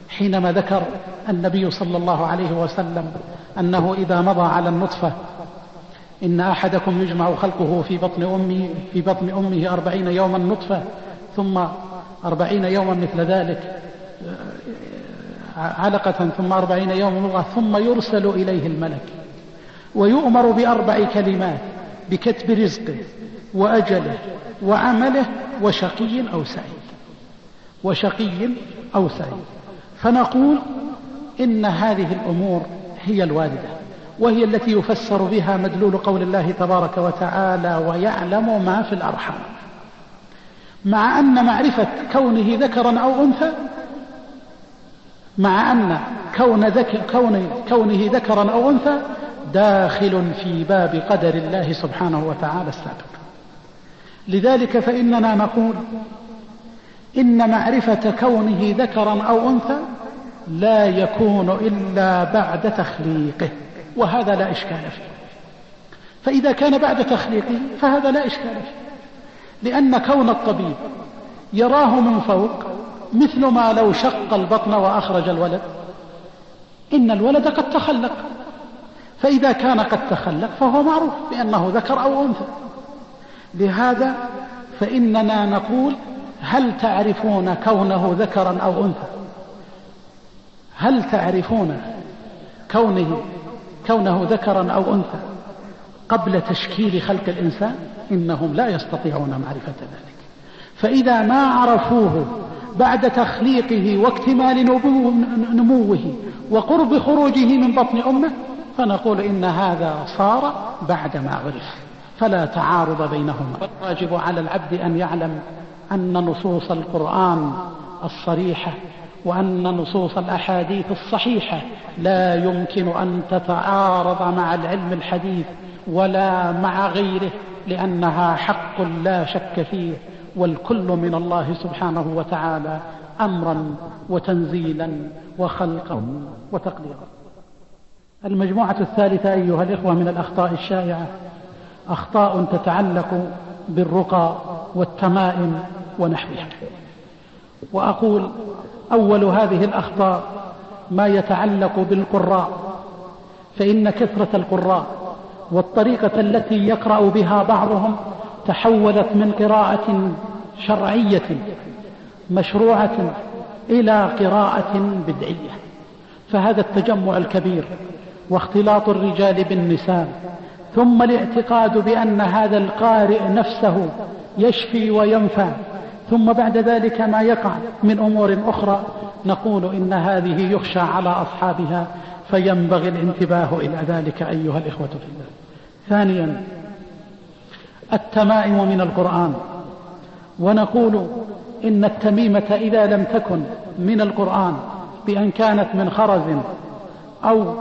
حينما ذكر النبي صلى الله عليه وسلم أنه إذا مضى على النطفة إن أحدكم يجمع خلقه في بطن أمه في بطن أمه أربعين يوما نطفة ثم أربعين يوما مثل ذلك علقة ثم أربعين يوما مضغة ثم يرسل إليه الملك ويؤمر بأربع كلمات بكتب رزقه وأجله وعمله وشقي أو سعيد. وشقي أو سعيد. فنقول إن هذه الأمور هي الواردة وهي التي يفسر بها مدلول قول الله تبارك وتعالى ويعلم ما في الأرحام مع أن معرفة كونه ذكرا أو أنثى مع أن كون ذكر كون كونه ذكرا أو أنثى داخل في باب قدر الله سبحانه وتعالى السابق. لذلك فإننا نقول إن معرفة كونه ذكرا أو أنثى لا يكون إلا بعد تخليقه وهذا لا إشكال فيه. فإذا كان بعد تخليقه فهذا لا إشكال فيه لأن كون الطبيب يراه من فوق مثل ما لو شق البطن وأخرج الولد إن الولد قد تخلق. فإذا كان قد تخلق فهو معروف بأنه ذكر أو أنثى. لهذا فإننا نقول هل تعرفون كونه ذكرا أو أنثى؟ هل تعرفون كونه كونه ذكرا أو أنثى قبل تشكيل خلق الإنسان؟ إنهم لا يستطيعون معرفة ذلك. فإذا ما عرفوه بعد تخليقه وإكتمال نموه وقرب خروجه من بطن أمه فنقول إن هذا صار بعد ما عرف. فلا تعارض بينهما. والواجب على العبد أن يعلم أن نصوص القرآن الصريحة وأن نصوص الأحاديث الصحيحة. لا يمكن أن تتعارض مع العلم الحديث ولا مع غيره لأنها حق لا شك فيه. والكل من الله سبحانه وتعالى أمرا وتنزيلا وخلقا وتقديرا. المجموعة الثالثة أيها الإخوة من الأخطاء الشائعة. أخطاء تتعلق بالرقى والتمائم ونحوها. وأقول أول هذه الأخطاء ما يتعلق بالقراء. فإن كثرة القراء والطريقة التي يقرأ بها بعضهم تحولت من قراءة شرعية مشروعة إلى قراءة بدعية. فهذا التجمع الكبير واختلاط الرجال بالنساء ثم الاعتقاد بأن هذا القارئ نفسه يشفي وينفع ثم بعد ذلك ما يقع من أمور أخرى نقول إن هذه يخشى على أصحابها فينبغي الانتباه إلى ذلك أيها الإخوة في الله. ثانيا التمائم من القرآن. ونقول إن التميمة إذا لم تكن من القرآن بأن كانت من خرز أو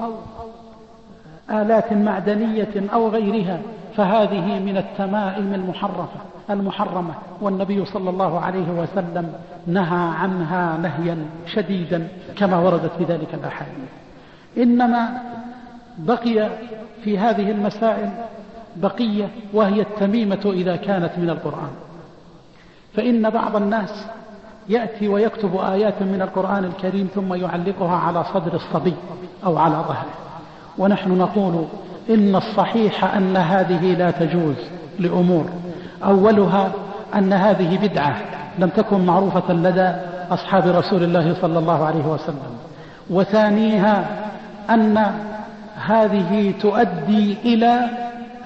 آلات معدنية أو غيرها فهذه من التمائم المحرفة المحرمة. والنبي صلى الله عليه وسلم نهى عنها نهيا شديدا كما وردت في ذلك الأحاديث. إنما بقي في هذه المسائل بقية وهي التميمة إذا كانت من القرآن. فإن بعض الناس يأتي ويكتب آيات من القرآن الكريم ثم يعلقها على صدر الصبي أو على ظهره. ونحن نقول إن الصحيح أن هذه لا تجوز لأمور. أولها أن هذه بدعة لم تكن معروفة لدى أصحاب رسول الله صلى الله عليه وسلم. وثانيها أن هذه تؤدي إلى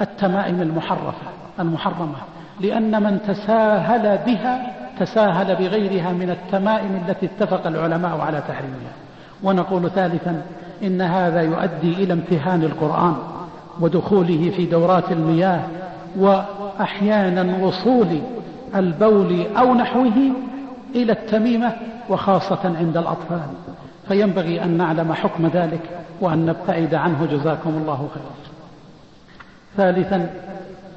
التمائم المحرفة المحرمة. لأن من تساهل بها تساهل بغيرها من التمائم التي اتفق العلماء على تحريمها. ونقول ثالثا إن هذا يؤدي إلى امتهان القرآن ودخوله في دورات المياه وأحيانا وصول البول أو نحوه إلى التميمة وخاصة عند الأطفال. فينبغي أن نعلم حكم ذلك وأن نبتعد عنه. جزاكم الله خيرا. ثالثا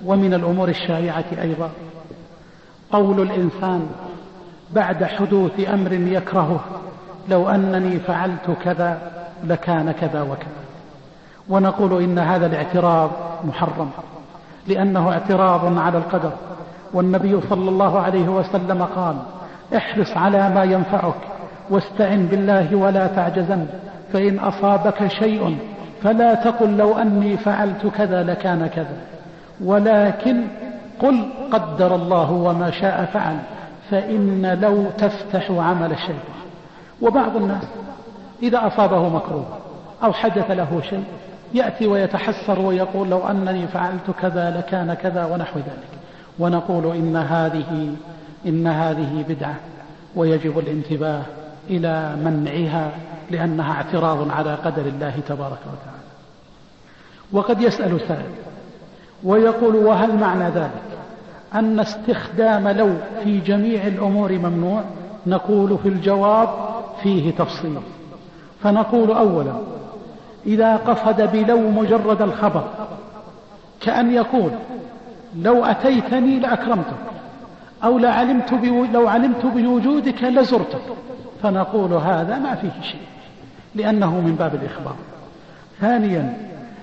ومن الأمور الشائعة أيضا قول الإنسان بعد حدوث أمر يكرهه لو أنني فعلت كذا لكان كذا وكذا. ونقول إن هذا الاعتراض محرم لأنه اعتراض على القدر. والنبي صلى الله عليه وسلم قال احرص على ما ينفعك واستعن بالله ولا تعجزن فإن أصابك شيء فلا تقل لو أني فعلت كذا لكان كذا. ولكن قل قدر الله وما شاء فعل فإن لو تفتح عمل الشيطان. وبعض الناس إذا أصابه مكروه أو حدث له شيء يأتي ويتحسر ويقول لو أنني فعلت كذا لكان كذا ونحو ذلك. ونقول إن هذه إن هذه بدعة. ويجب الانتباه إلى منعها لأنها اعتراض على قدر الله تبارك وتعالى. وقد يسأل سائل ويقول وهل معنى ذلك؟ أن استخدام لو في جميع الأمور ممنوع؟ نقول في الجواب فيه تفصيل. فنقول أولا إذا قصد بلو مجرد الخبر كأن يقول لو أتيتني لأكرمتك أو لعلمت لو علمت بوجودك لزرتك. فنقول هذا ما فيه شيء لأنه من باب الإخبار. ثانيا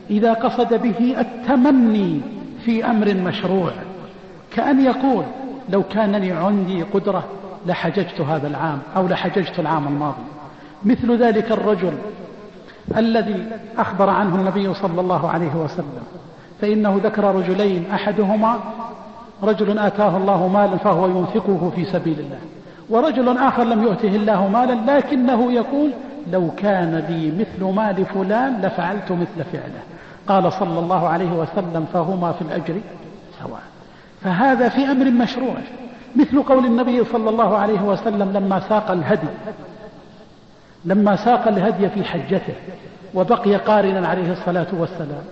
إذا قصد به التمني في أمر مشروع كأن يقول لو كانني عندي قدرة لحججت هذا العام أو لحججت العام الماضي. مثل ذلك الرجل الذي أخبر عنه النبي صلى الله عليه وسلم. فإنه ذكر رجلين أحدهما رجل آتاه الله مالا فهو ينفقه في سبيل الله ورجل آخر لم يؤته الله مالا لكنه يقول لو كان لي مثل مال فلان لفعلت مثل فعله. قال صلى الله عليه وسلم فهما في الأجر سواء. فهذا في أمر مشروع مثل قول النبي صلى الله عليه وسلم لما ساق الهدي. لما ساق الهدي في حجته وبقي قارنا عليه الصلاة والسلام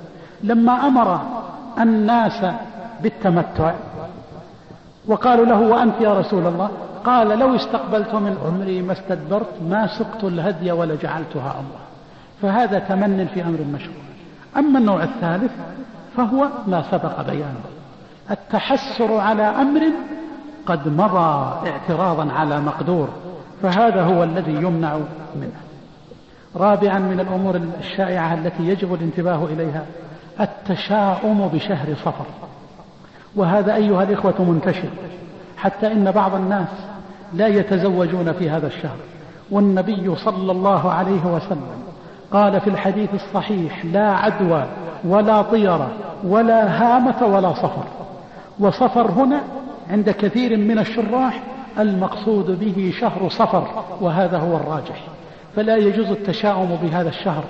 لما أمر الناس بالتمتع وقالوا له وأنت يا رسول الله؟ قال لو استقبلت من عمري ما استدبرت ما سقت الهدي ولا جعلتها الله فهذا تمن في أمر مشروع. أما النوع الثالث فهو ما سبق بيانه التحسر على أمر قد مضى اعتراضا على مقدور. فهذا هو الذي يمنع منه. رابعا من الأمور الشائعة التي يجب الانتباه إليها التشاؤم بشهر صفر. وهذا أيها الإخوة منتشر حتى إن بعض الناس لا يتزوجون في هذا الشهر. والنبي صلى الله عليه وسلم قال في الحديث الصحيح لا عدوى ولا طيرة ولا هامة ولا صفر. وصفر هنا عند كثير من الشراح المقصود به شهر صفر وهذا هو الراجح. فلا يجوز التشاؤم بهذا الشهر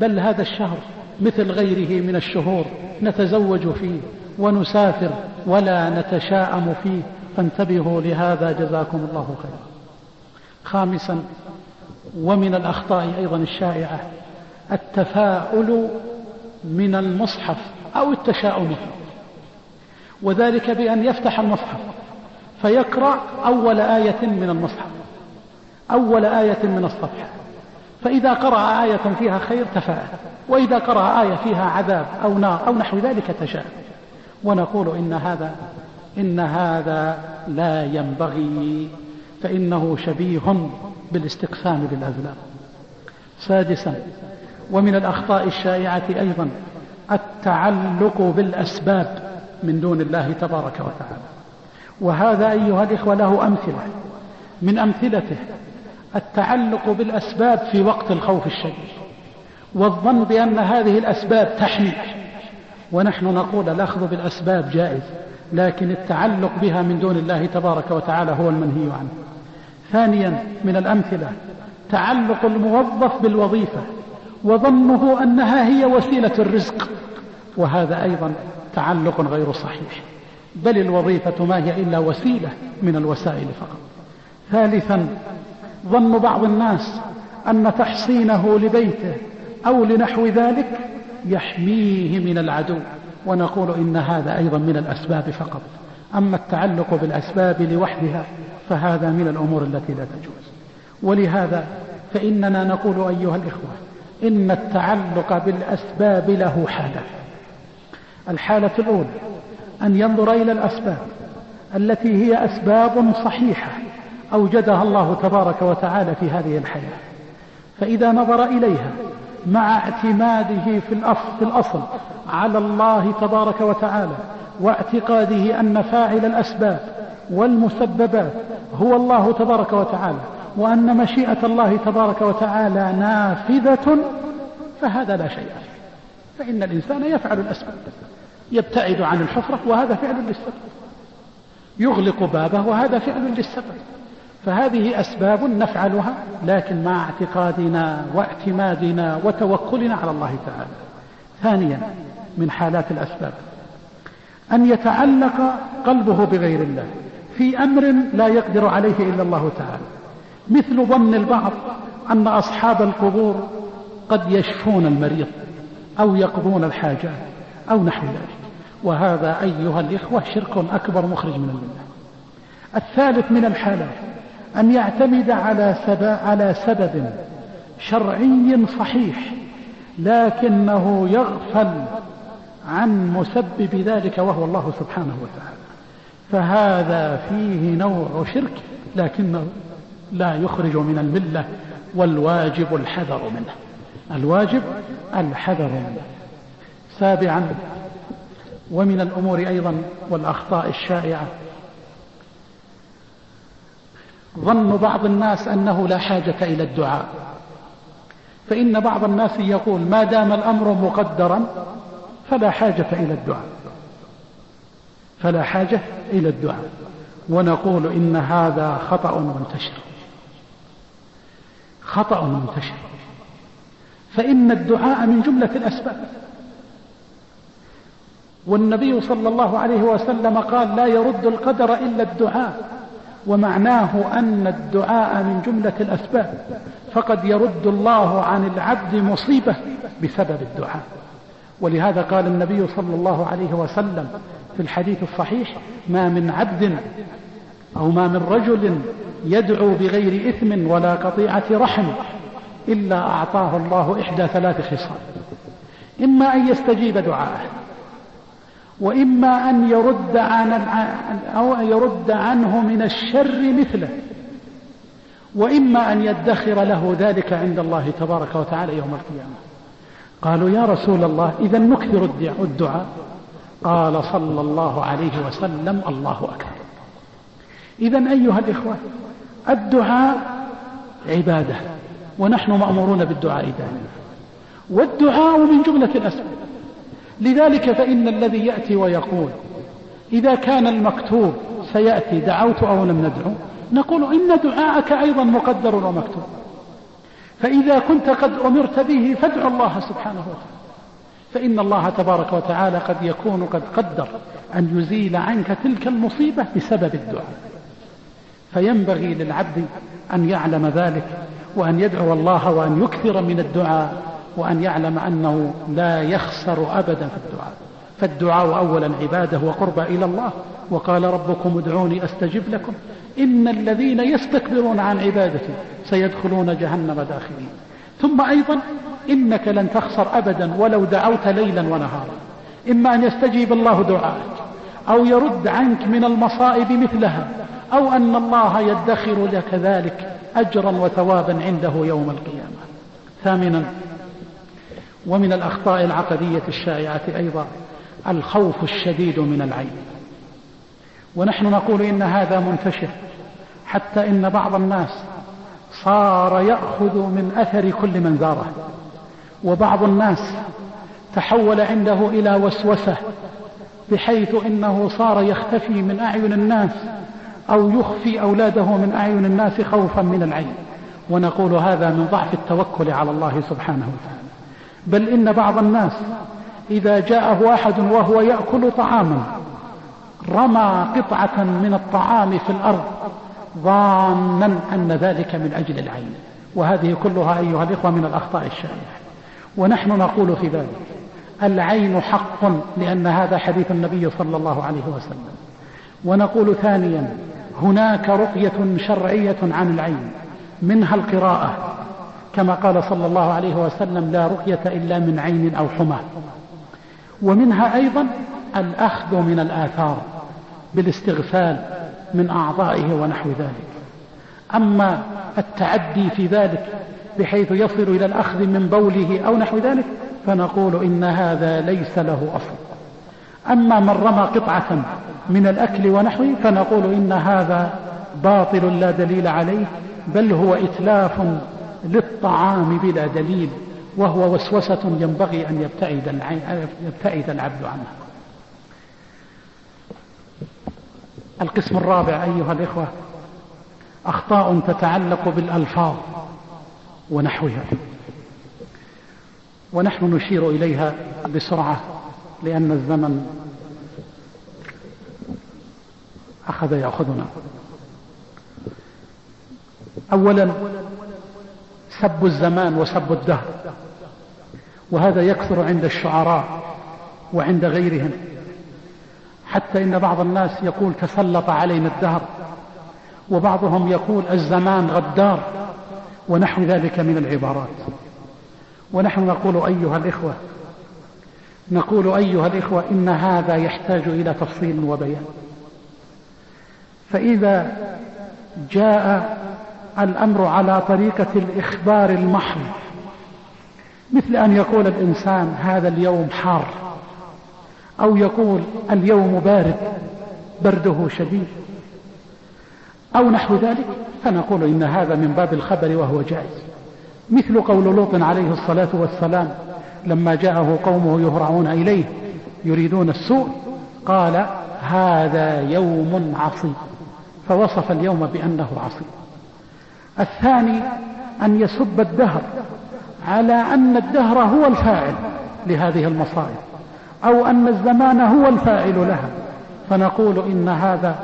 بل هذا الشهر مثل غيره من الشهور نتزوج فيه ونسافر ولا نتشاءم فيه. فانتبهوا لهذا جزاكم الله خيرا. خامسا ومن الأخطاء أيضا الشائعة التفاؤل من المصحف أو التشاؤم. وذلك بأن يفتح المصحف. فيقرأ أول آية من المصحف أول آية من الصفحة فإذا قرأ آية فيها خير تفاءل. وإذا قرأ آية فيها عذاب أو نار أو نحو ذلك تشاء ونقول إن هذا إن هذا لا ينبغي. فإنه شبيه بالاستقسام بالأذلام. سادسا ومن الأخطاء الشائعة أيضا التعلق بالأسباب من دون الله تبارك وتعالى. وهذا أيها الإخوة له أمثلة. من أمثلته التعلق بالأسباب في وقت الخوف الشديد والظن بأن هذه الأسباب تحمي. ونحن نقول الأخذ بالأسباب جائز لكن التعلق بها من دون الله تبارك وتعالى هو المنهي عنه. ثانيا من الأمثلة تعلق الموظف بالوظيفة وظنه أنها هي وسيلة الرزق. وهذا أيضا تعلق غير صحيح. بل الوظيفة ما هي إلا وسيلة من الوسائل فقط. ثالثا ظن بعض الناس أن تحصينه لبيته أو لنحو ذلك يحميه من العدو. ونقول إن هذا أيضا من الأسباب فقط. أما التعلق بالأسباب لوحدها فهذا من الأمور التي لا تجوز. ولهذا فإننا نقول أيها الإخوة إن التعلق بالأسباب له حالة. الحالة الأولى أن ينظر إلى الأسباب التي هي أسباب صحيحة أوجدها الله تبارك وتعالى في هذه الحياة. فإذا نظر إليها مع اعتماده في الأصل على الله تبارك وتعالى واعتقاده أن فاعل الأسباب والمسببات هو الله تبارك وتعالى وأن مشيئة الله تبارك وتعالى نافذة فهذا لا شيء فإن الإنسان يفعل الأسباب. يبتعد عن الحفرة وهذا فعل للسبب يغلق بابه وهذا فعل للسبب فهذه أسباب نفعلها لكن مع اعتقادنا واعتمادنا وتوكلنا على الله تعالى. ثانيا من حالات الأسباب. أن يتعلق قلبه بغير الله في أمر لا يقدر عليه إلا الله تعالى. مثل ظن البعض أن أصحاب القبور قد يشفون المريض أو يقضون الحاجات أو نحو ذلك. وهذا أيها الإخوة شرك أكبر مخرج من الملة. الثالث من الحالات أن يعتمد على سبب, على سبب شرعي صحيح لكنه يغفل عن مسبب ذلك وهو الله سبحانه وتعالى. فهذا فيه نوع شرك لكنه لا يخرج من الملة والواجب الحذر منه. الواجب الحذر منه. سابعا ومن الأمور أيضا والأخطاء الشائعة. ظن بعض الناس أنه لا حاجة إلى الدعاء. فإن بعض الناس يقول ما دام الأمر مقدرا فلا حاجة إلى الدعاء. فلا حاجة إلى الدعاء. ونقول إن هذا خطأ منتشر. خطأ منتشر. فإن الدعاء من جملة الأسباب. والنبي صلى الله عليه وسلم قال لا يرد القدر إلا الدعاء ومعناه أن الدعاء من جملة الأسباب فقد يرد الله عن العبد مصيبة بسبب الدعاء. ولهذا قال النبي صلى الله عليه وسلم في الحديث الصحيح ما من عبد أو ما من رجل يدعو بغير إثم ولا قطيعة رحم إلا أعطاه الله إحدى ثلاث خصال. إما أن يستجيب دعاءه وإما أن يرد عن أو يرد عنه من الشر مثله وإما أن يدخر له ذلك عند الله تبارك وتعالى يوم القيامة. قالوا يا رسول الله إذا نكثر الدعاء. قال صلى الله عليه وسلم الله أكبر. إذا أيها الإخوة الدعاء عبادة ونحن مأمورون بالدعاء دائما. والدعاء من جملة الأسباب. لذلك فإن الذي يأتي ويقول إذا كان المكتوب سيأتي دعوت أو لم ندعو؟ نقول إن دعاءك أيضا مقدر ومكتوب. فإذا كنت قد أمرت به فادع الله سبحانه وتعالى. فإن الله تبارك وتعالى قد يكون قد قدر أن يزيل عنك تلك المصيبة بسبب الدعاء. فينبغي للعبد أن يعلم ذلك وأن يدعو الله وأن يكثر من الدعاء. وأن يعلم أنه لا يخسر أبدا في الدعاء. فالدعاء أولا عبادة وقربة إلى الله. وقال ربكم ادعوني أستجب لكم. إن الذين يستكبرون عن عبادتي سيدخلون جهنم داخلين. ثم أيضا إنك لن تخسر أبدا ولو دعوت ليلا ونهارا. إما أن يستجيب الله دعاءك أو يرد عنك من المصائب مثلها أو أن الله يدخر لك ذلك أجرا وثوابا عنده يوم القيامة. ثامنا ومن الأخطاء العقدية الشائعة أيضا الخوف الشديد من العين. ونحن نقول إن هذا منتشر حتى إن بعض الناس صار يأخذ من أثر كل من زاره. وبعض الناس تحول عنده إلى وسوسة بحيث إنه صار يختفي من أعين الناس أو يخفي أولاده من أعين الناس خوفا من العين. ونقول هذا من ضعف التوكل على الله سبحانه وتعالى. بل إن بعض الناس إذا جاءه أحد وهو يأكل طعاما رمى قطعة من الطعام في الأرض ظانا أن ذلك من أجل العين. وهذه كلها أيها الإخوة من الأخطاء الشائعة. ونحن نقول في ذلك العين حق لأن هذا حديث النبي صلى الله عليه وسلم. ونقول ثانيا هناك رقية شرعية عن العين منها القراءة. كما قال صلى الله عليه وسلم لا رقية إلا من عين أو حمى. ومنها أيضا الأخذ من الآثار بالاستغفال من أعضائه ونحو ذلك. أما التعدي في ذلك بحيث يصل إلى الأخذ من بوله أو نحو ذلك فنقول إن هذا ليس له أصل. أما من رمى قطعة من الأكل ونحوه فنقول إن هذا باطل لا دليل عليه بل هو إتلاف للطعام بلا دليل وهو وسوسة ينبغي أن يبتعد, يبتعد العبد عنها. القسم الرابع أيها الإخوة أخطاء تتعلق بالألفاظ ونحوها. ونحن نشير إليها بسرعة لأن الزمن أخذ يأخذنا. أولا سب الزمان وسب الدهر. وهذا يكثر عند الشعراء وعند غيرهم. حتى إن بعض الناس يقول تسلط علينا الدهر وبعضهم يقول الزمان غدار ونحو ذلك من العبارات. ونحن نقول أيها الإخوة نقول أيها الإخوة إن هذا يحتاج إلى تفصيل وبيان. فإذا جاء الأمر على طريقة الإخبار المحض. مثل أن يقول الإنسان هذا اليوم حار أو يقول اليوم بارد برده شديد. أو نحو ذلك فنقول إن هذا من باب الخبر وهو جائز. مثل قول لوط عليه الصلاة والسلام لما جاءه قومه يهرعون إليه يريدون السوء قال هذا يوم عصيب فوصف اليوم بأنه عصيب الثاني أن يسب الدهر على أن الدهر هو الفاعل لهذه المصائب أو أن الزمان هو الفاعل لها. فنقول إن هذا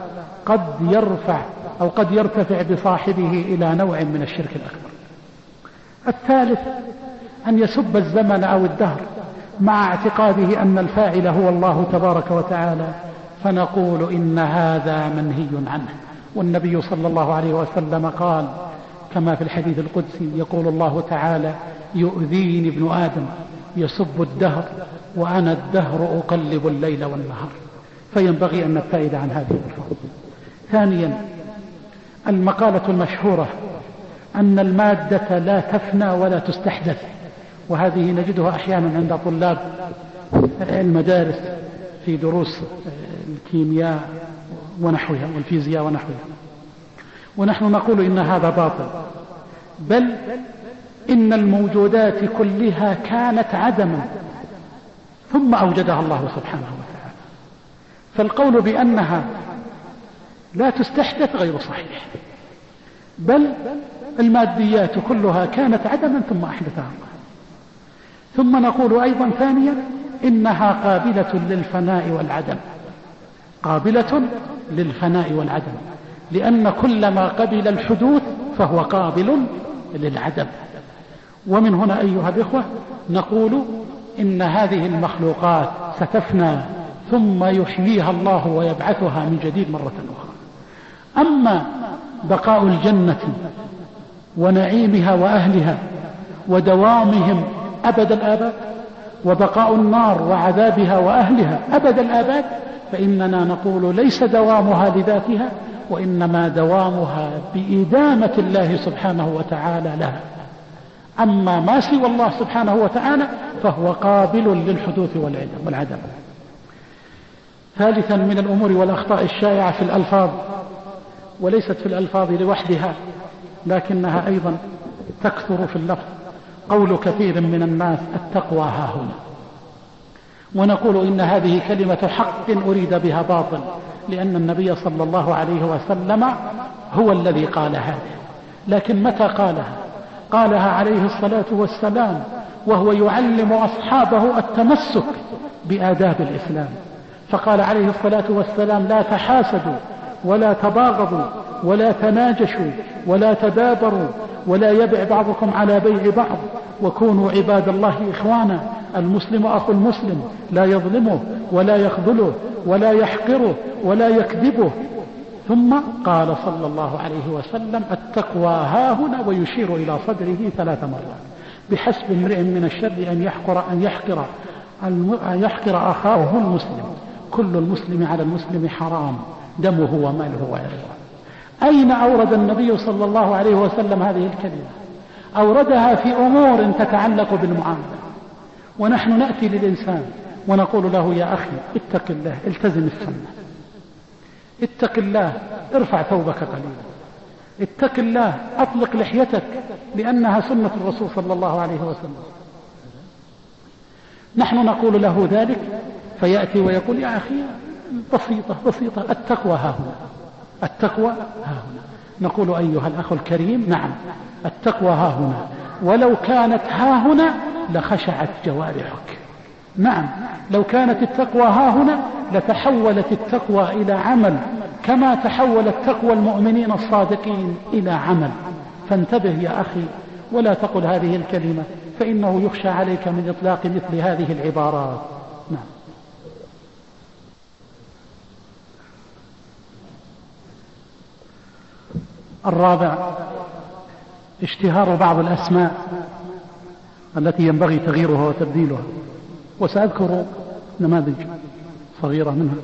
قد يرفع أو قد يرتفع بصاحبه إلى نوع من الشرك الأكبر. الثالث أن يسب الزمن أو الدهر مع اعتقاده أن الفاعل هو الله تبارك وتعالى. فنقول إن هذا منهي عنه. والنبي صلى الله عليه وسلم قال كما في الحديث القدسي يقول الله تعالى يؤذيني ابن آدم يسب الدهر وأنا الدهر أقلب الليل والنهار. فينبغي أن نبتعد عن هذه الألفاظ. ثانيا المقالة المشهورة أن المادة لا تفنى ولا تستحدث وهذه نجدها أحيانا عند طلاب المدارس في دروس الكيمياء ونحوها والفيزياء ونحوها. ونحن نقول إن هذا باطل. بل إن الموجودات كلها كانت عدما. ثم أوجدها الله سبحانه وتعالى. فالقول بأنها لا تستحدث غير صحيح. بل الماديات كلها كانت عدما ثم أحدثها الله. ثم نقول أيضا ثانيا إنها قابلة للفناء والعدم. قابلة للفناء والعدم. لأن كل ما قبل الحدوث فهو قابل للعدم. ومن هنا أيها الإخوة نقول إن هذه المخلوقات ستفنى ثم يحييها الله ويبعثها من جديد مرة أخرى. أما بقاء الجنة ونعيمها وأهلها ودوامهم أبد الآباد وبقاء النار وعذابها وأهلها أبد الآباد فإننا نقول ليس دوامها لذاتها وإنما دوامها بإدامة الله سبحانه وتعالى لها. أما ما سوى الله سبحانه وتعالى فهو قابل للحدوث والعدم. ثالثا من الأمور والأخطاء الشائعة في الألفاظ وليست في الألفاظ لوحدها لكنها أيضا تكثر في اللفظ. قول كثير من الناس التقوى ها هنا. ونقول إن هذه كلمة حق أريد بها باطل لأن النبي صلى الله عليه وسلم هو الذي قال هذا لكن متى قالها؟ قالها عليه الصلاة والسلام وهو يعلم أصحابه التمسك بآداب الإسلام. فقال عليه الصلاة والسلام لا تحاسدوا ولا تباغضوا ولا تناجشوا ولا تدابروا ولا يبع بعضكم على بيع بعض. وكونوا عباد الله إخوانا. المسلم أخو المسلم. لا يظلمه ولا يخذله ولا يحقره ولا يكذبه. ثم قال صلى الله عليه وسلم التقوى ها هنا ويشير إلى صدره ثلاث مرات. بحسب امرئ من الشر أن يحقر أن يحقر أن يحقر أخاه المسلم. كل المسلم على المسلم حرام. دمه وماله وعرضه. أين أورد النبي صلى الله عليه وسلم هذه الكلمة؟ أوردها في أمور تتعلق بالمعاملة. ونحن نأتي للإنسان ونقول له يا أخي اتق الله التزم السنة اتق الله ارفع ثوبك قليلا. اتق الله أطلق لحيتك لأنها سنة الرسول صلى الله عليه وسلم. نحن نقول له ذلك فيأتي ويقول يا أخي بسيطة بسيطة التقوى ها هنا التقوى ها هنا. نقول أيها الأخ الكريم نعم التقوى ها هنا. ولو كانت ها هنا لخشعت جوارحك. نعم لو كانت التقوى ها هنا لتحولت التقوى إلى عمل كما تحولت تقوى المؤمنين الصادقين إلى عمل. فانتبه يا أخي ولا تقل هذه الكلمة فإنه يخشى عليك من إطلاق مثل هذه العبارات نعم الرابع اشتهار بعض الأسماء التي ينبغي تغييرها وتبديلها. وسأذكر نماذج صغيرة منها.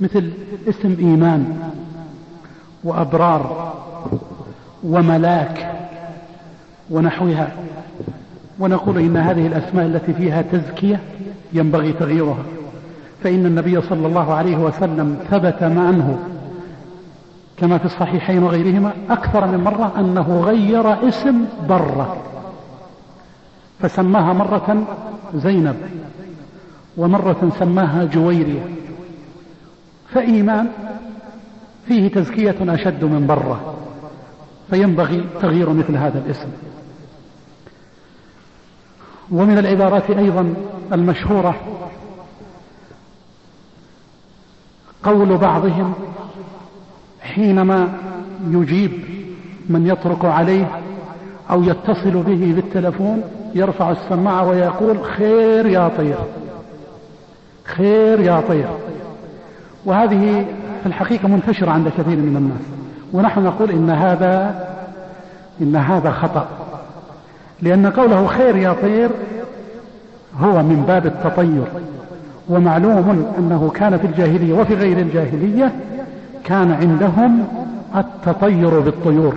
مثل اسم إيمان وأبرار وملاك ونحوها. ونقول إن هذه الأسماء التي فيها تزكية ينبغي تغييرها. فإن النبي صلى الله عليه وسلم ثبت عنه كما في الصحيحين وغيرهما أكثر من مرة أنه غير اسم برة فسماها مرة زينب ومرة سماها جويرية فإيمان فيه تزكية أشد من برة فينبغي تغيير مثل هذا الاسم. ومن العبارات أيضا المشهورة قول بعضهم حينما يجيب من يطرق عليه أو يتصل به بالتلفون يرفع السماعة ويقول خير يا طير. خير يا طير. وهذه في الحقيقة منتشرة عند كثير من الناس. ونحن نقول إن هذا إن هذا خطأ. لأن قوله خير يا طير هو من باب التطير. ومعلوم أنه كان في الجاهلية وفي غير الجاهلية كان عندهم التطير بالطيور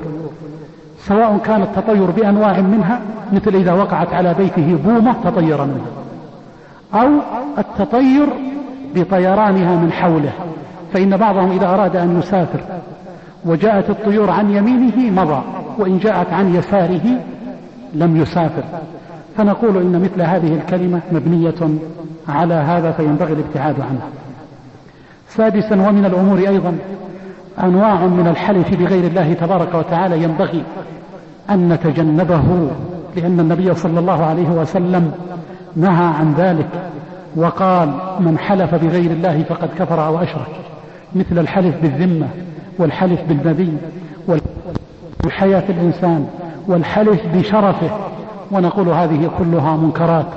سواء كان التطير بأنواع منها مثل إذا وقعت على بيته بومة تطير منها أو التطير بطيرانها من حوله فإن بعضهم إذا أراد أن يسافر وجاءت الطيور عن يمينه مضى وإن جاءت عن يساره لم يسافر. فنقول إن مثل هذه الكلمة مبنية على هذا فينبغي الابتعاد عنها. سادسا ومن الأمور أيضا أنواع من الحلف بغير الله تبارك وتعالى ينبغي أن نتجنبه لأن النبي صلى الله عليه وسلم نهى عن ذلك وقال من حلف بغير الله فقد كفر أو أشرك. مثل الحلف بالذمة والحلف بالنبي وحياة الإنسان والحلف بشرفه ونقول هذه كلها منكرات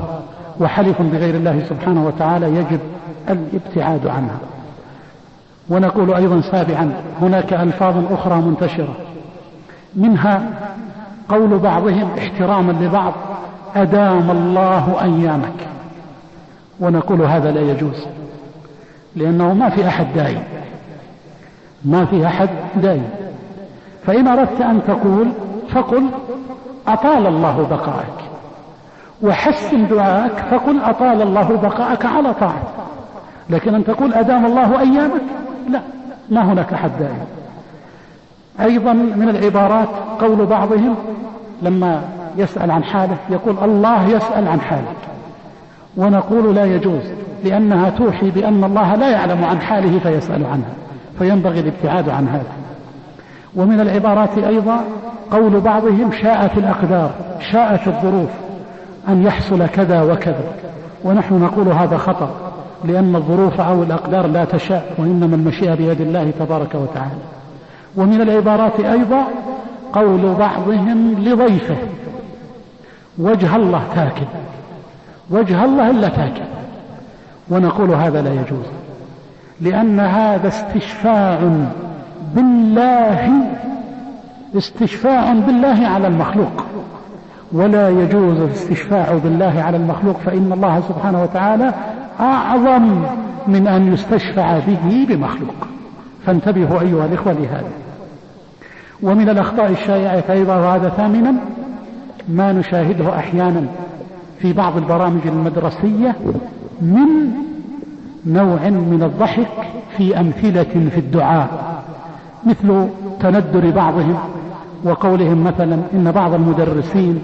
وحلف بغير الله سبحانه وتعالى يجب الابتعاد عنها. ونقول أيضا سابعا هناك ألفاظ أخرى منتشرة. منها قول بعضهم احتراما لبعض أدام الله أيامك. ونقول هذا لا يجوز لأنه ما في أحد دايم ما في أحد دايم فإن أردت أن تقول فقل أطال الله بقاءك وحسن دعاءك فقل أطال الله بقاءك على طاعة لكن أن تقول أدام الله أيامك لا ما هناك أحد دائم أيضا من العبارات قول بعضهم لما يسأل عن حاله يقول الله يسأل عن حالك ونقول لا يجوز لأنها توحي بأن الله لا يعلم عن حاله فيسأل عنها فينبغي الابتعاد عن هذا. ومن العبارات أيضا قول بعضهم شاءت الأقدار شاءت الظروف أن يحصل كذا وكذا. ونحن نقول هذا خطأ. لأن الظروف أو الأقدار لا تشاء وإنما المشيئة بيد الله تبارك وتعالى. ومن العبارات أيضا قول بعضهم لضيفه وجه الله تاكل وجه الله إلا تاكل. ونقول هذا لا يجوز لأن هذا استشفاع بالله استشفاع بالله على المخلوق. ولا يجوز الاستشفاع بالله على المخلوق فإن الله سبحانه وتعالى أعظم من أن يستشفع به بمخلوق. فانتبهوا أيها الإخوة لهذا. ومن الأخطاء الشائعة أيضا وهذا ثامنا ما نشاهده أحيانا في بعض البرامج المدرسية من نوع من الضحك في أمثلة في الدعاء مثل تندر بعضهم وقولهم مثلا إن بعض المدرسين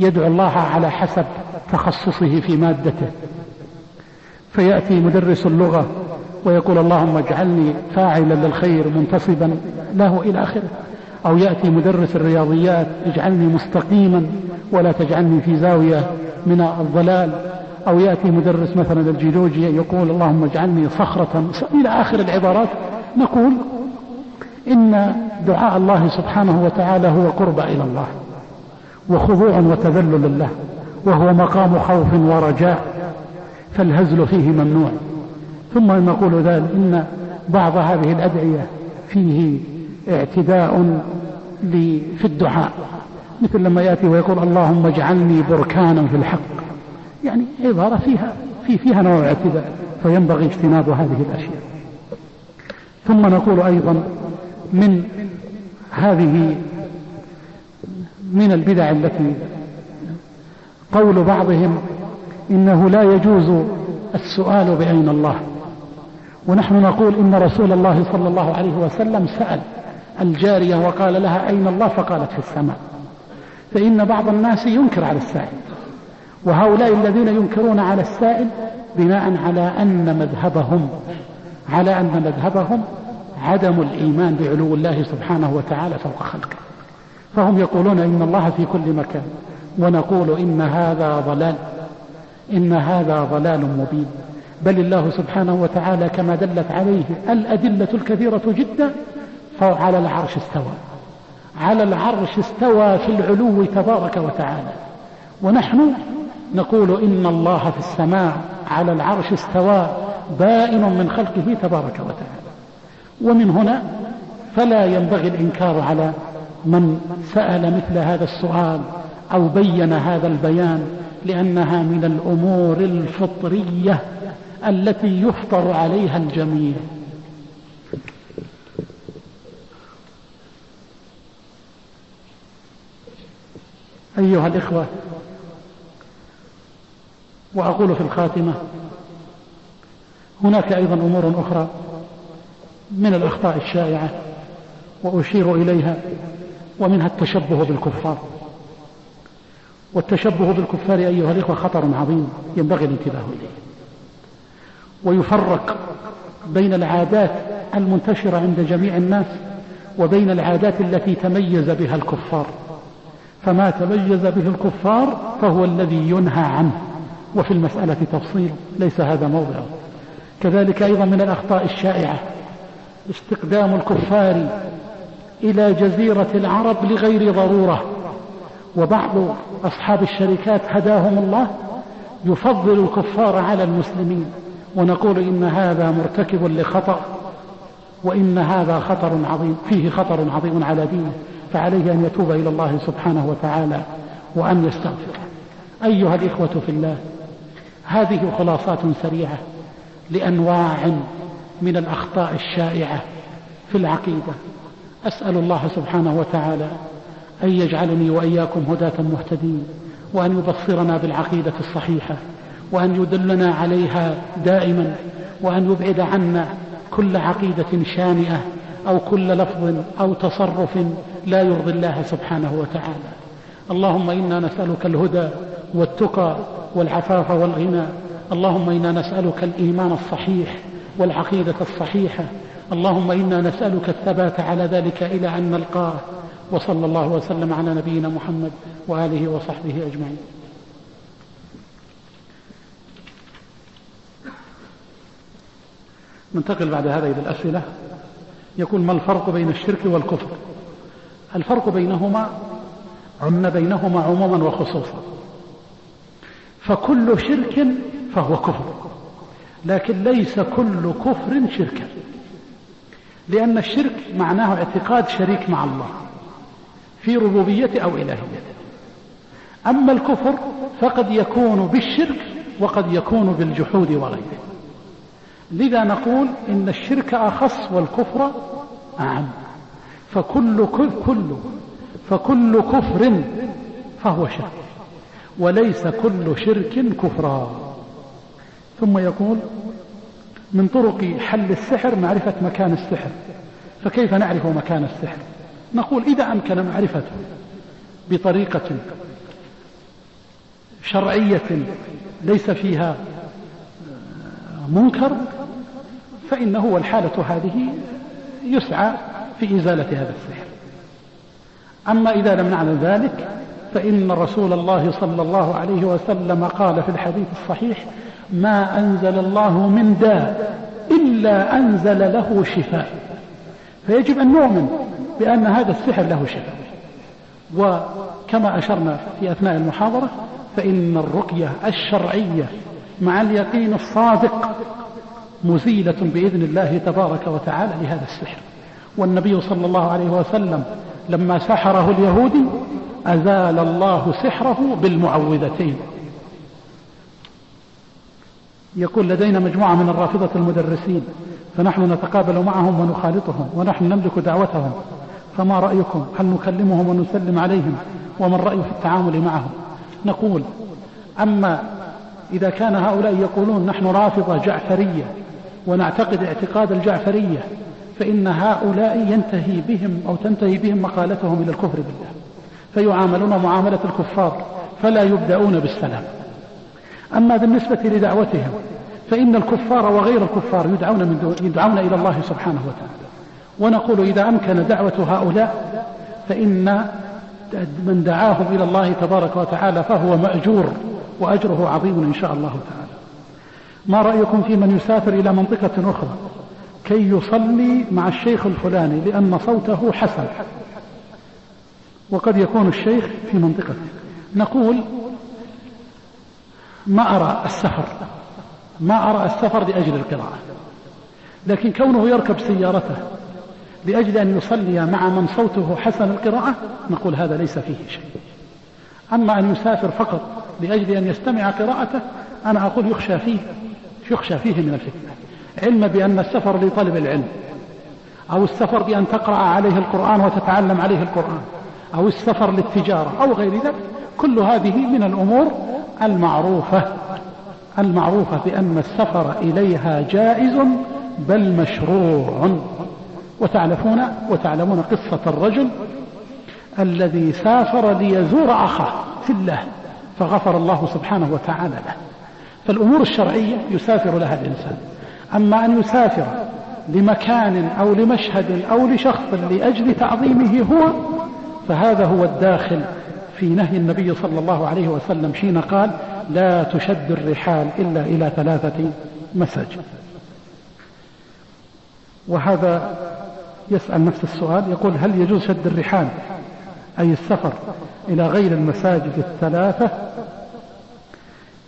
يدعو الله على حسب تخصصه في مادته. فيأتي مدرس اللغة ويقول اللهم اجعلني فاعلا للخير منتصبا له إلى آخره. أو يأتي مدرس الرياضيات اجعلني مستقيما ولا تجعلني في زاوية من الضلال. أو يأتي مدرس مثلا الجيولوجيا يقول اللهم اجعلني صخرة إلى آخر العبارات. نقول إن دعاء الله سبحانه وتعالى هو قرب إلى الله وخضوع وتذلل له وهو مقام خوف ورجاء. فالهزل فيه ممنوع. ثم نقول ذلك إن بعض هذه الأدعية فيه اعتداء في الدعاء. مثل لما يأتي ويقول اللهم اجعلني بركانا في الحق. يعني عبارة فيها في فيها نوع اعتداء فينبغي اجتناب هذه الأشياء. ثم نقول أيضا من هذه من البدع التي قول بعضهم إنه لا يجوز السؤال بأين الله. ونحن نقول إن رسول الله صلى الله عليه وسلم سأل الجارية وقال لها أين الله؟ فقالت في السماء. فإن بعض الناس ينكر على السائل. وهؤلاء الذين ينكرون على السائل بناء على أن مذهبهم على أن مذهبهم عدم الإيمان بعلو الله سبحانه وتعالى فوق خلقه. فهم يقولون إن الله في كل مكان. ونقول إن هذا ضلال. إن هذا ضلال مبين. بل الله سبحانه وتعالى كما دلت عليه الأدلة الكثيرة جدا فهو على العرش استوى. على العرش استوى في العلو تبارك وتعالى. ونحن نقول إن الله في السماء على العرش استوى بائن من خلقه تبارك وتعالى. ومن هنا فلا ينبغي الإنكار على من سأل مثل هذا السؤال أو بين هذا البيان لأنها من الأمور الفطرية التي يفطر عليها الجميع. أيها الإخوة وأقول في الخاتمة هناك أيضا أمور أخرى من الأخطاء الشائعة وأشير إليها ومنها التشبه بالكفار. والتشبه بالكفار أيها الإخوة خطر عظيم ينبغي الانتباه إليه. ويفرق بين العادات المنتشرة عند جميع الناس وبين العادات التي تميز بها الكفار. فما تميز به الكفار فهو الذي ينهى عنه. وفي المسألة تفصيل ليس هذا موضعه كذلك أيضا من الأخطاء الشائعة استقدام الكفار إلى جزيرة العرب لغير ضرورة. وبعض أصحاب الشركات هداهم الله يفضل الكفار على المسلمين ونقول إن هذا مرتكب لخطأ وإن هذا خطر عظيم فيه خطر عظيم على دينه فعليه أن يتوب إلى الله سبحانه وتعالى وأن يستغفر. أيها الإخوة في الله هذه خلاصات سريعة لأنواع من الأخطاء الشائعة في العقيدة. أسأل الله سبحانه وتعالى أن يجعلني وإياكم هداة مهتدين وأن يبصرنا بالعقيدة الصحيحة وأن يدلنا عليها دائما وأن يبعد عنا كل عقيدة شانئة أو كل لفظ أو تصرف لا يرضي الله سبحانه وتعالى. اللهم إنا نسألك الهدى والتقى والعفاف والغنى. اللهم إنا نسألك الإيمان الصحيح والعقيدة الصحيحة. اللهم إنا نسألك الثبات على ذلك إلى أن نلقاه. وصلى الله وسلم على نبينا محمد وآله وصحبه أجمعين. ننتقل بعد هذا إلى الأسئلة. يقول ما الفرق بين الشرك والكفر؟ الفرق بينهما أن بينهما عموما وخصوصا. فكل شرك فهو كفر لكن ليس كل كفر شركا لأن الشرك معناه اعتقاد شريك مع الله. في ربوبية أو إلهية أما الكفر فقد يكون بالشرك وقد يكون بالجحود وغيره. لذا نقول إن الشرك أخص والكفر أعم. فكل كل فكل كفر فهو شرك. وليس كل شرك كفرا ثم يقول من طرق حل السحر معرفة مكان السحر. فكيف نعرف مكان السحر؟ نقول إذا أمكن معرفته بطريقة شرعية ليس فيها منكر فإنه والحالة هذه يسعى في إزالة هذا السحر. أما إذا لم نعلم ذلك فإن رسول الله صلى الله عليه وسلم قال في الحديث الصحيح ما أنزل الله من داء إلا أنزل له شفاء. فيجب أن نؤمن بأن هذا السحر له شفاء وكما أشرنا في أثناء المحاضرة فإن الرقية الشرعية مع اليقين الصادق مزيلة بإذن الله تبارك وتعالى لهذا السحر. والنبي صلى الله عليه وسلم لما سحره اليهودي أزال الله سحره بالمعوذتين. يقول لدينا مجموعة من الرافضة المدرسين فنحن نتقابل معهم ونخالطهم ونحن نملك دعوتهم فما رأيكم؟ هل نكلمهم ونسلم عليهم؟ وما الرأي في التعامل معهم؟ نقول أما إذا كان هؤلاء يقولون نحن رافضة جعفرية ونعتقد اعتقاد الجعفرية فإن هؤلاء ينتهي بهم أو تنتهي بهم مقالتهم إلى الكفر بالله. فيعاملون معاملة الكفار فلا يبدأون بالسلام. أما بالنسبة لدعوتهم فإن الكفار وغير الكفار يدعون, من دون يدعون إلى الله سبحانه وتعالى. ونقول إذا أمكن دعوة هؤلاء فإن من دعاهم إلى الله تبارك وتعالى فهو مأجور وأجره عظيم إن شاء الله تعالى. ما رأيكم في من يسافر إلى منطقة أخرى كي يصلي مع الشيخ الفلاني لأن صوته حسن؟ وقد يكون الشيخ في منطقته نقول ما أرى السفر ما أرى السفر لأجل القراءة لكن كونه يركب سيارته لأجل أن يصلي مع من صوته حسن القراءة نقول هذا ليس فيه شيء. أما أن يسافر فقط لأجل أن يستمع قراءته أنا أقول يخشى فيه يخشى فيه من الفتنة. علم بأن السفر لطلب العلم أو السفر بأن تقرأ عليه القرآن وتتعلم عليه القرآن أو السفر للتجارة أو غير ذلك كل هذه من الأمور المعروفة المعروفة بأن السفر إليها جائز بل مشروع. وتعرفون وتعلمون قصة الرجل الذي سافر ليزور أخاه في الله فغفر الله سبحانه وتعالى له. فالأمور الشرعية يسافر لها الإنسان. أما أن يسافر لمكان أو لمشهد أو لشخص لأجل تعظيمه هو فهذا هو الداخل في نهي النبي صلى الله عليه وسلم حين قال لا تشد الرحال إلا إلى ثلاثة مساجد. وهذا يسأل نفس السؤال يقول هل يجوز شد الرحال أي السفر إلى غير المساجد الثلاثة؟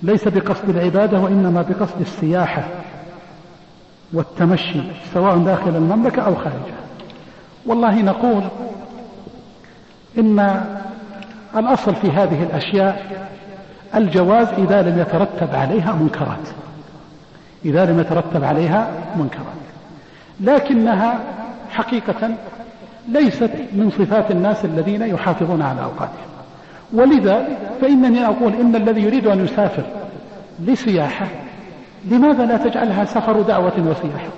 ليس بقصد العبادة وإنما بقصد السياحة والتمشي سواء داخل المملكة أو خارجها. والله نقول إن الأصل في هذه الأشياء الجواز إذا لم يترتب عليها منكرات إذا لم يترتب عليها منكرات. لكنها حقيقة ليست من صفات الناس الذين يحافظون على أوقاتهم. ولذا فإنني أقول إن الذي يريد أن يسافر لسياحة لماذا لا تجعلها سفر دعوة وسياحة؟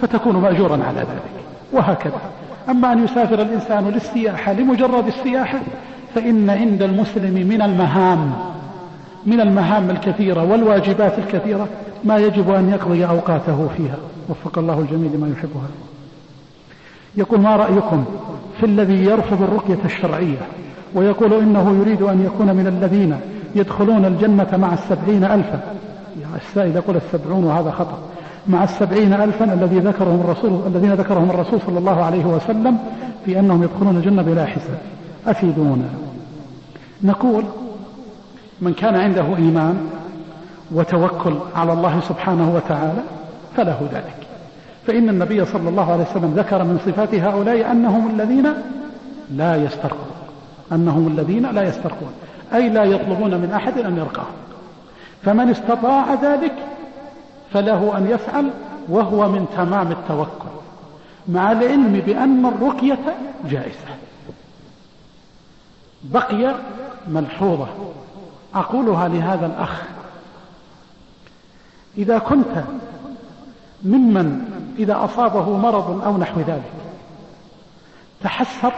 فتكون مأجورا على ذلك. وهكذا. أما أن يسافر الإنسان للسياحة لمجرد السياحة فإن عند المسلم من المهام من المهام الكثيرة والواجبات الكثيرة ما يجب أن يقضي أوقاته فيها. وفق الله الجميع لما يحبها. يقول ما رأيكم في الذي يرفض الرقية الشرعية ويقول إنه يريد أن يكون من الذين يدخلون الجنة مع السبعين ألفا؟ السائل يقول السبعون وهذا خطأ. مع السبعين ألفا الذي ذكرهم الرسول الذين ذكرهم الرسول صلى الله عليه وسلم في أنهم يدخلون الجنة بلا حساب. أفيدونا. نقول من كان عنده إيمان وتوكل على الله سبحانه وتعالى فله ذلك. فإن النبي صلى الله عليه وسلم ذكر من صفات هؤلاء أنهم الذين لا يسترقون. أنهم الذين لا يسترقون. أي لا يطلبون من أحد أن يرقاهم فمن استطاع ذلك فله أن يفعل وهو من تمام التوكل مع العلم بأن الرقية جائزة. بقي ملحوظة. أقولها لهذا الأخ. إذا كنت ممن إذا أصابه مرض أو نحو ذلك. تحسر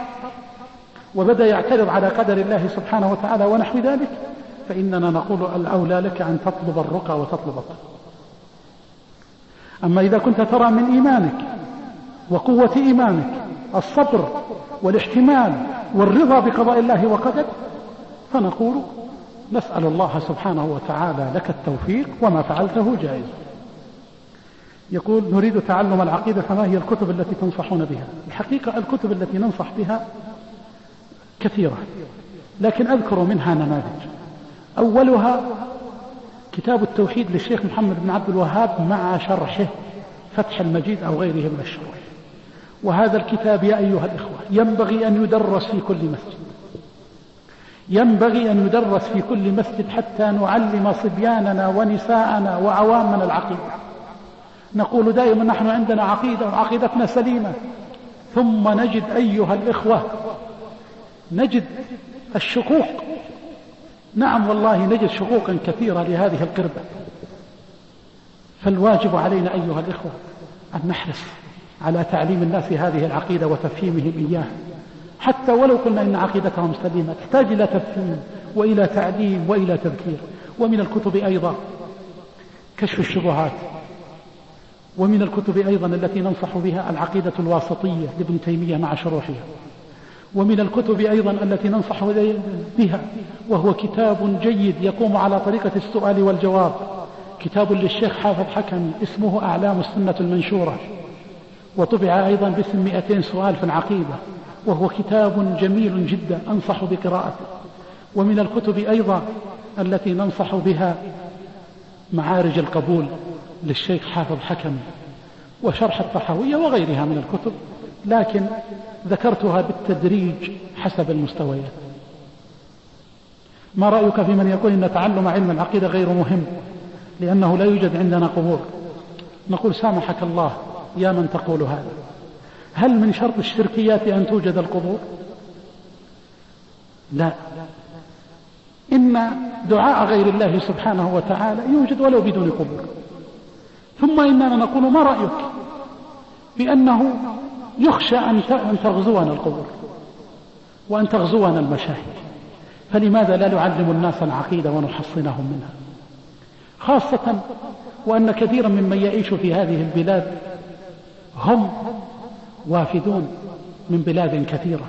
وبدأ يعترض على قدر الله سبحانه وتعالى ونحو ذلك فإننا نقول الأولى لك أن تطلب الرقى وتطلب الطب أما إذا كنت ترى من إيمانك وقوة إيمانك الصبر والاحتمال والرضا بقضاء الله وقدره فنقول نسأل الله سبحانه وتعالى لك التوفيق وما فعلته جائز يقول نريد تعلم العقيدة فما هي الكتب التي تنصحون بها. الحقيقة الكتب التي ننصح بها كثيرة لكن أذكر منها نماذج. أولها كتاب التوحيد للشيخ محمد بن عبد الوهاب مع شرحه فتح المجيد أو غيره من الشروح. وهذا الكتاب يا أيها الإخوة ينبغي أن يدرس في كل مسجد. ينبغي أن يدرس في كل مسجد حتى نعلم صبياننا ونساءنا وعوامنا العقيدة. نقول دائما نحن عندنا عقيدة وعقيدتنا سليمة. ثم نجد أيها الإخوة نجد الشقوق. نعم والله نجد شقوقا كثيرة لهذه القربة. فالواجب علينا أيها الإخوة أن نحرص على تعليم الناس هذه العقيدة وتفهيمهم إياها. حتى ولو قلنا إن عقيدتهم سليمة تحتاج إلى تفهيم وإلى تعليم وإلى تذكير. ومن الكتب أيضا كشف الشبهات. ومن الكتب أيضا التي ننصح بها العقيدة الواسطية لابن تيمية مع شروحها. ومن الكتب أيضا التي ننصح بها وهو كتاب جيد يقوم على طريقة السؤال والجواب. كتاب للشيخ حافظ حكم اسمه أعلام السنة المنشورة. وطبع أيضا باسم 200 سؤال في العقيدة. وهو كتاب جميل جدا أنصح بقراءته. ومن الكتب أيضا التي ننصح بها معارج القبول. للشيخ حافظ حكم وشرح الطحاوية وغيرها من الكتب لكن ذكرتها بالتدريج حسب المستويات. ما رأيك في من يقول إن تعلم علم العقيدة غير مهم؟ لأنه لا يوجد عندنا قبور نقول سامحك الله يا من تقول هذا. هل من شرط الشركيات أن توجد القبور لا. إن دعاء غير الله سبحانه وتعالى يوجد ولو بدون قبور ثم إننا نقول ما رأيك؟ بأنه يخشى أن تغزونا القبور وأن تغزونا المشاهد. فلماذا لا نعلم الناس العقيدة ونحصنهم منها؟ خاصة وأن كثيرا ممن يعيش في هذه البلاد هم وافدون من بلاد كثيرة.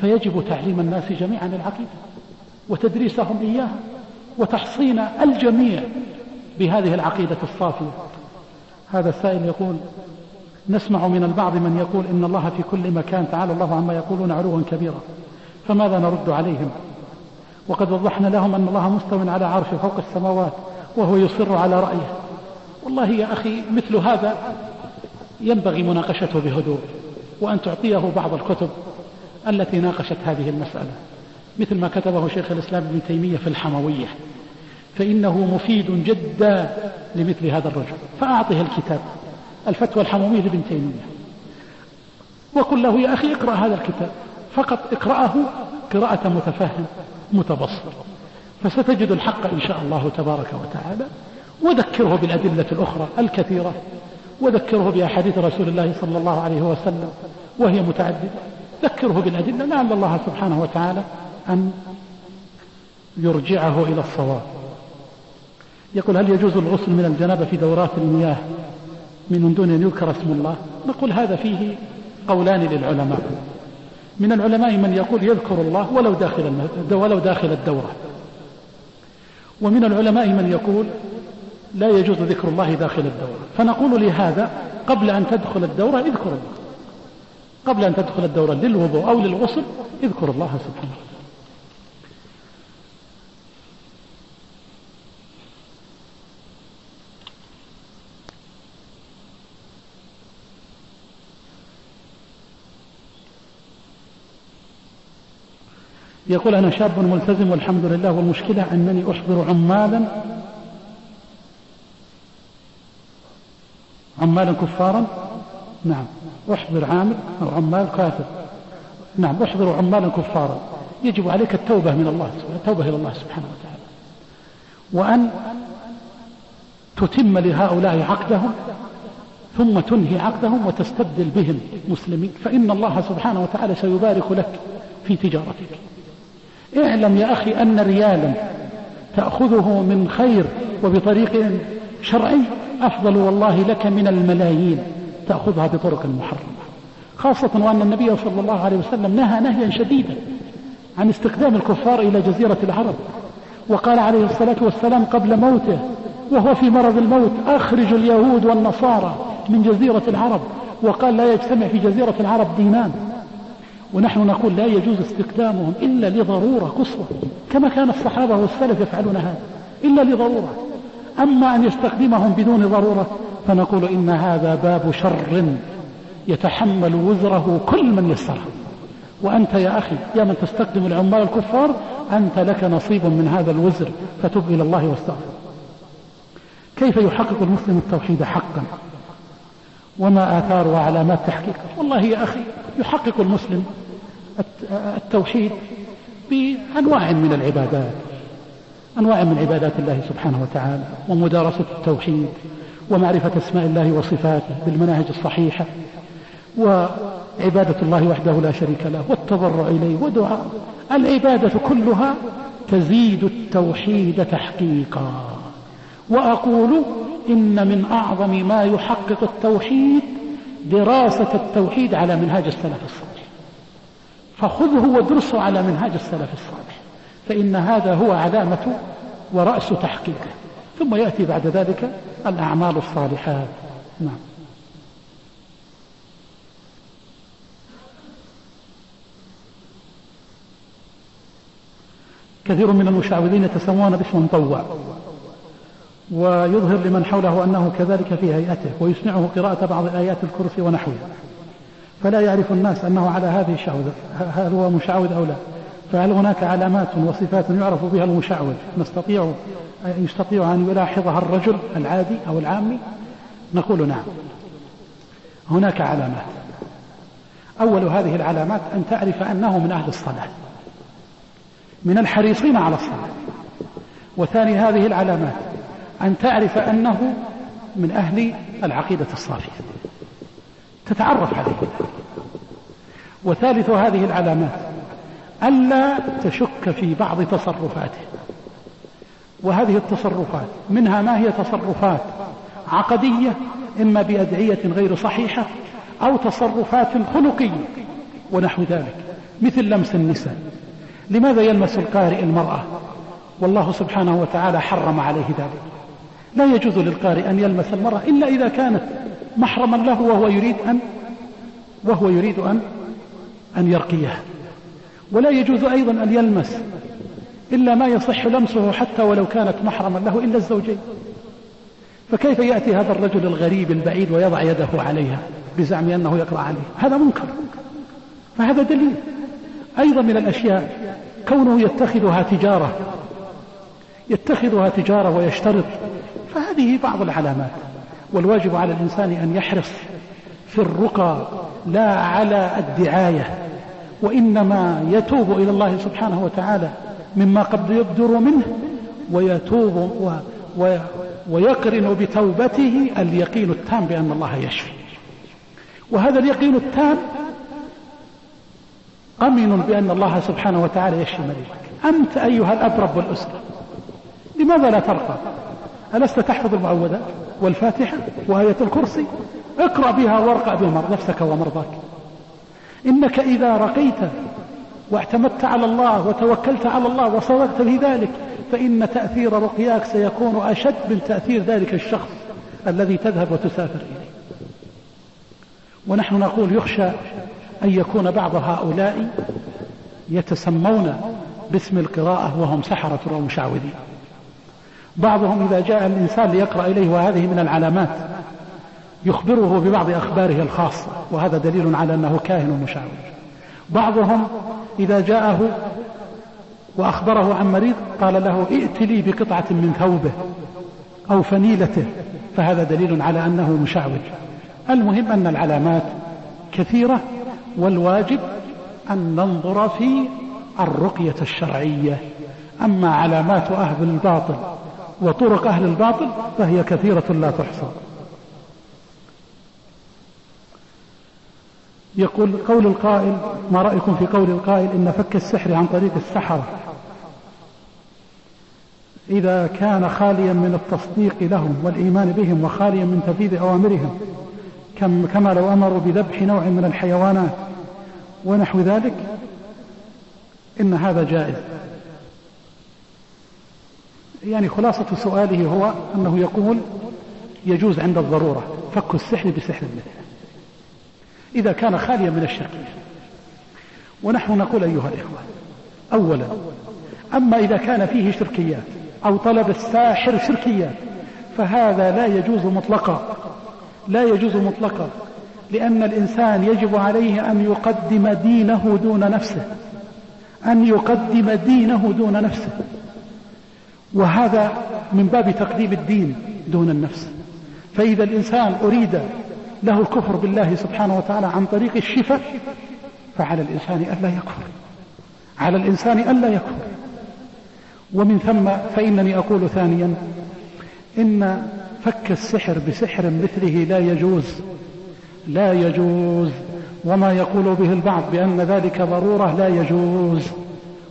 فيجب تعليم الناس جميعا العقيدة وتدريسهم إياها وتحصين الجميع بهذه العقيدة الصافية. هذا السائل يقول نسمع من البعض من يقول إن الله في كل مكان تعالى الله عما يقولون علوا كبيرا فماذا نرد عليهم؟ وقد وضحنا لهم أن الله مستو على عرش فوق السماوات وهو يصر على رأيه. والله يا أخي مثل هذا ينبغي مناقشته بهدوء وأن تعطيه بعض الكتب التي ناقشت هذه المسألة مثل ما كتبه شيخ الإسلام ابن تيمية في الحموية. فإنه مفيد جدا لمثل هذا الرجل. فأعطه الكتاب. الفتوى الحمومية لابن تيمية. وقل له يا أخي اقرأ هذا الكتاب. فقط اقرأه قراءة متفهم متبصر فستجد الحق إن شاء الله تبارك وتعالى. وذكره بالأدلة الأخرى الكثيرة. وذكره بأحاديث رسول الله صلى الله عليه وسلم وهي متعددة. ذكره بالأدلة. لعل الله سبحانه وتعالى أن يرجعه إلى الصواب. يقول هل يجوز الغسل من الجنابة في دورات المياه من دون أن يذكر اسم الله؟ نقول هذا فيه قولان للعلماء. من العلماء من يقول يذكر الله ولو داخل ولو داخل الدورة. ومن العلماء من يقول لا يجوز ذكر الله داخل الدورة. فنقول لهذا قبل أن تدخل الدورة اذكر الله. قبل أن تدخل الدورة للوضوء أو للغسل اذكر الله سبحانه يقول أنا شاب ملتزم والحمد لله والمشكلة أنني أحضر عمالا عمالا كفارا. نعم أحضر عامل أو عمال كافر نعم أحضر عمالا كفارا. يجب عليك التوبة من الله التوبة إلى الله سبحانه وتعالى. وأن تتم لهؤلاء عقدهم ثم تنهي عقدهم وتستبدل بهم مسلمين. فإن الله سبحانه وتعالى سيبارك لك في تجارتك. اعلم يا أخي أن ريالا تأخذه من خير وبطريق شرعي أفضل والله لك من الملايين تأخذها بطرق محرمة خاصة وأن النبي صلى الله عليه وسلم نهى نهيا شديدا عن استخدام الكفار إلى جزيرة العرب وقال عليه الصلاة والسلام قبل موته وهو في مرض الموت أخرج اليهود والنصارى من جزيرة العرب وقال لا يجتمع في جزيرة العرب دينان. ونحن نقول لا يجوز استخدامهم إلا لضرورة قصوى كما كان الصحابة والسلف يفعلون هذا إلا لضرورة. أما أن يستخدمهم بدون ضرورة فنقول إن هذا باب شر يتحمل وزره كل من يسره. وأنت يا أخي يا من تستخدم العمال الكفار أنت لك نصيب من هذا الوزر فتب إلى الله واستغفر. كيف يحقق المسلم التوحيد حقا؟ وما آثار وعلامات تحقيقه؟ والله يا أخي يحقق المسلم التوحيد بأنواع من العبادات أنواع من عبادات الله سبحانه وتعالى ومدارسة التوحيد ومعرفة أسماء الله وصفاته بالمناهج الصحيحة وعبادة الله وحده لا شريك له والتضرع إليه ودعاء العبادة كلها تزيد التوحيد تحقيقا. وأقول إن من أعظم ما يحقق التوحيد دراسة التوحيد على منهاج السلف الصالح. فخذه وادرسه على منهاج السلف الصالح. فإن هذا هو علامة ورأس تحقيقه. ثم يأتي بعد ذلك الأعمال الصالحات. نعم. كثير من المشعوذين يتسمون باسم مطوع ويظهر لمن حوله أنه كذلك في هيئته ويسمعه قراءة بعض آيات الكرسي ونحوها فلا يعرف الناس أنه على هذه الشعوذة هل هو مشعوذ أو لا. فهل هناك علامات وصفات يعرف بها المشعوذ؟ نستطيع يستطيع أن يلاحظها الرجل العادي أو العامي؟ نقول نعم. هناك علامات. أول هذه العلامات أن تعرف أنه من أهل الصلاة من الحريصين على الصلاة. وثاني هذه العلامات أن تعرف أنه من أهل العقيدة الصافية. تتعرف عليه. وثالث هذه العلامات ألا تشك في بعض تصرفاته. وهذه التصرفات منها ما هي تصرفات عقدية إما بأدعية غير صحيحة أو تصرفات خلقية ونحو ذلك مثل لمس النساء. لماذا يلمس القارئ المرأة؟ والله سبحانه وتعالى حرم عليه ذلك. لا يجوز للقارئ أن يلمس المرأة إلا إذا كانت محرما له وهو يريد أن وهو يريد أن أن يرقيها ولا يجوز أيضا أن يلمس إلا ما يصح لمسه حتى ولو كانت محرما له إلا الزوجين. فكيف يأتي هذا الرجل الغريب البعيد ويضع يده عليها بزعم أنه يقرأ عليه؟ هذا منكر. فهذا دليل. أيضا من الأشياء كونه يتخذها تجارة يتخذها تجارة ويشترط فهذه بعض العلامات. والواجب على الإنسان أن يحرص في الرقى لا على الدعاية وإنما يتوب إلى الله سبحانه وتعالى مما قد يبدر منه ويتوب و و ويقرن بتوبته اليقين التام بأن الله يشفي. وهذا اليقين التام أمن بأن الله سبحانه وتعالى يشفي مريضك أنت أيها الأب رب الأسرة لماذا لا ترقى؟ ألست تحفظ المعوذات والفاتحة وآية الكرسي. اقرأ بها وارقى بها نفسك ومرضاك. إنك إذا رقيت واعتمدت على الله وتوكلت على الله وصدقت في ذلك فإن تأثير رقياك سيكون أشد من تأثير ذلك الشخص الذي تذهب وتسافر إليه. ونحن نقول يخشى أن يكون بعض هؤلاء يتسمون باسم القراءة وهم سحرة ومشعوذين. بعضهم إذا جاء الإنسان ليقرأ إليه وهذه من العلامات يخبره ببعض أخباره الخاصة وهذا دليل على أنه كاهن ومشعوذ بعضهم إذا جاءه وأخبره عن مريض قال له ائت لي بقطعة من ثوبه أو فنيلته فهذا دليل على أنه مشعوذ المهم أن العلامات كثيرة والواجب أن ننظر في الرقية الشرعية. أما علامات أهل الباطل وطرق أهل الباطل فهي كثيرة لا تحصى. يقول قول القائل ما رأيكم في قول القائل؟ إن فك السحر عن طريق السحرة. إذا كان خاليا من التصديق لهم والإيمان بهم وخاليا من تنفيذ أوامرهم كما لو أمروا بذبح نوع من الحيوانات ونحو ذلك إن هذا جائز. يعني خلاصة سؤاله هو أنه يقول يجوز عند الضرورة فك السحر بسحر مثله إذا كان خاليا من الشرك. ونحن نقول أيها الإخوة أولا أما إذا كان فيه شركيات أو طلب الساحر شركيات فهذا لا يجوز مطلقا. لا يجوز مطلقا لأن الإنسان يجب عليه أن يقدم دينه دون نفسه. أن يقدم دينه دون نفسه. وهذا من باب تقديم الدين دون النفس. فإذا الإنسان أريد له الكفر بالله سبحانه وتعالى عن طريق الشفاء فعلى الإنسان ألا يكفر. على الإنسان ألا يكفر. ومن ثم فإنني أقول ثانيا إن فك السحر بسحر مثله لا يجوز. لا يجوز. وما يقول به البعض بأن ذلك ضرورة لا يجوز.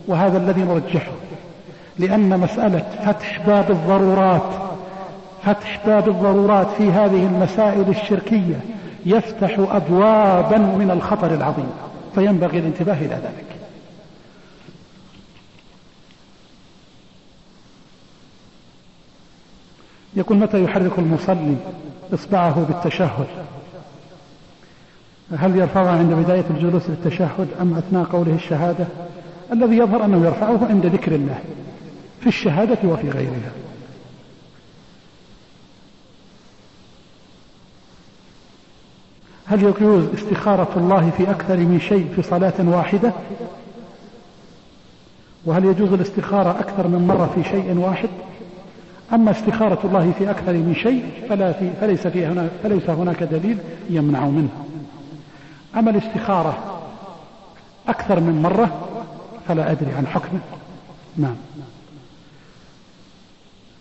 وهذا الذي نرجحه. لأن مسألة فتح باب الضرورات فتح باب الضرورات في هذه المسائل الشركية يفتح أبوابا من الخطر العظيم فينبغي الانتباه إلى ذلك. يقول متى يحرك المصلي إصبعه بالتشهد؟ هل يرفعها عند بداية الجلوس للتشهد أم أثناء قوله الشهادة؟ الذي يظهر أنه يرفعه عند ذكر الله. في الشهادة وفي غيرها. هل يجوز استخارة الله في أكثر من شيء في صلاة واحدة؟ وهل يجوز الاستخارة أكثر من مرة في شيء واحد؟ أما استخارة الله في أكثر من شيء فلا في فليس, في هناك فليس هناك دليل يمنع منه. أما الاستخارة أكثر من مرة فلا أدري عن حكمه. نعم.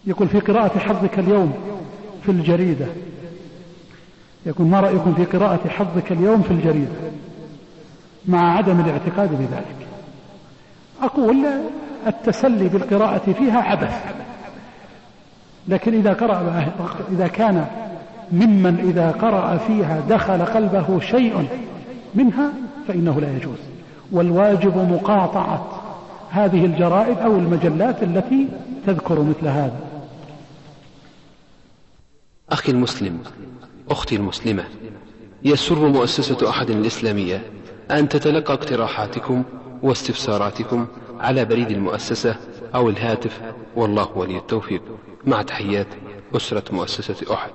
يقول في قراءة حظك اليوم في الجريدة. يقول ما رأيكم في قراءة حظك اليوم في الجريدة؟ مع عدم الاعتقاد بذلك. أقول التسلي بالقراءة فيها عبث. لكن إذا قرأ إذا كان ممن إذا قرأ فيها دخل قلبه شيء منها فإنه لا يجوز. والواجب مقاطعة هذه الجرائد أو المجلات التي تذكر مثل هذا. أخي المسلم أختي المسلمة يسر مؤسسة أحد الإسلامية أن تتلقى اقتراحاتكم واستفساراتكم على بريد المؤسسة أو الهاتف والله ولي التوفيق. مع تحيات أسرة مؤسسة أحد.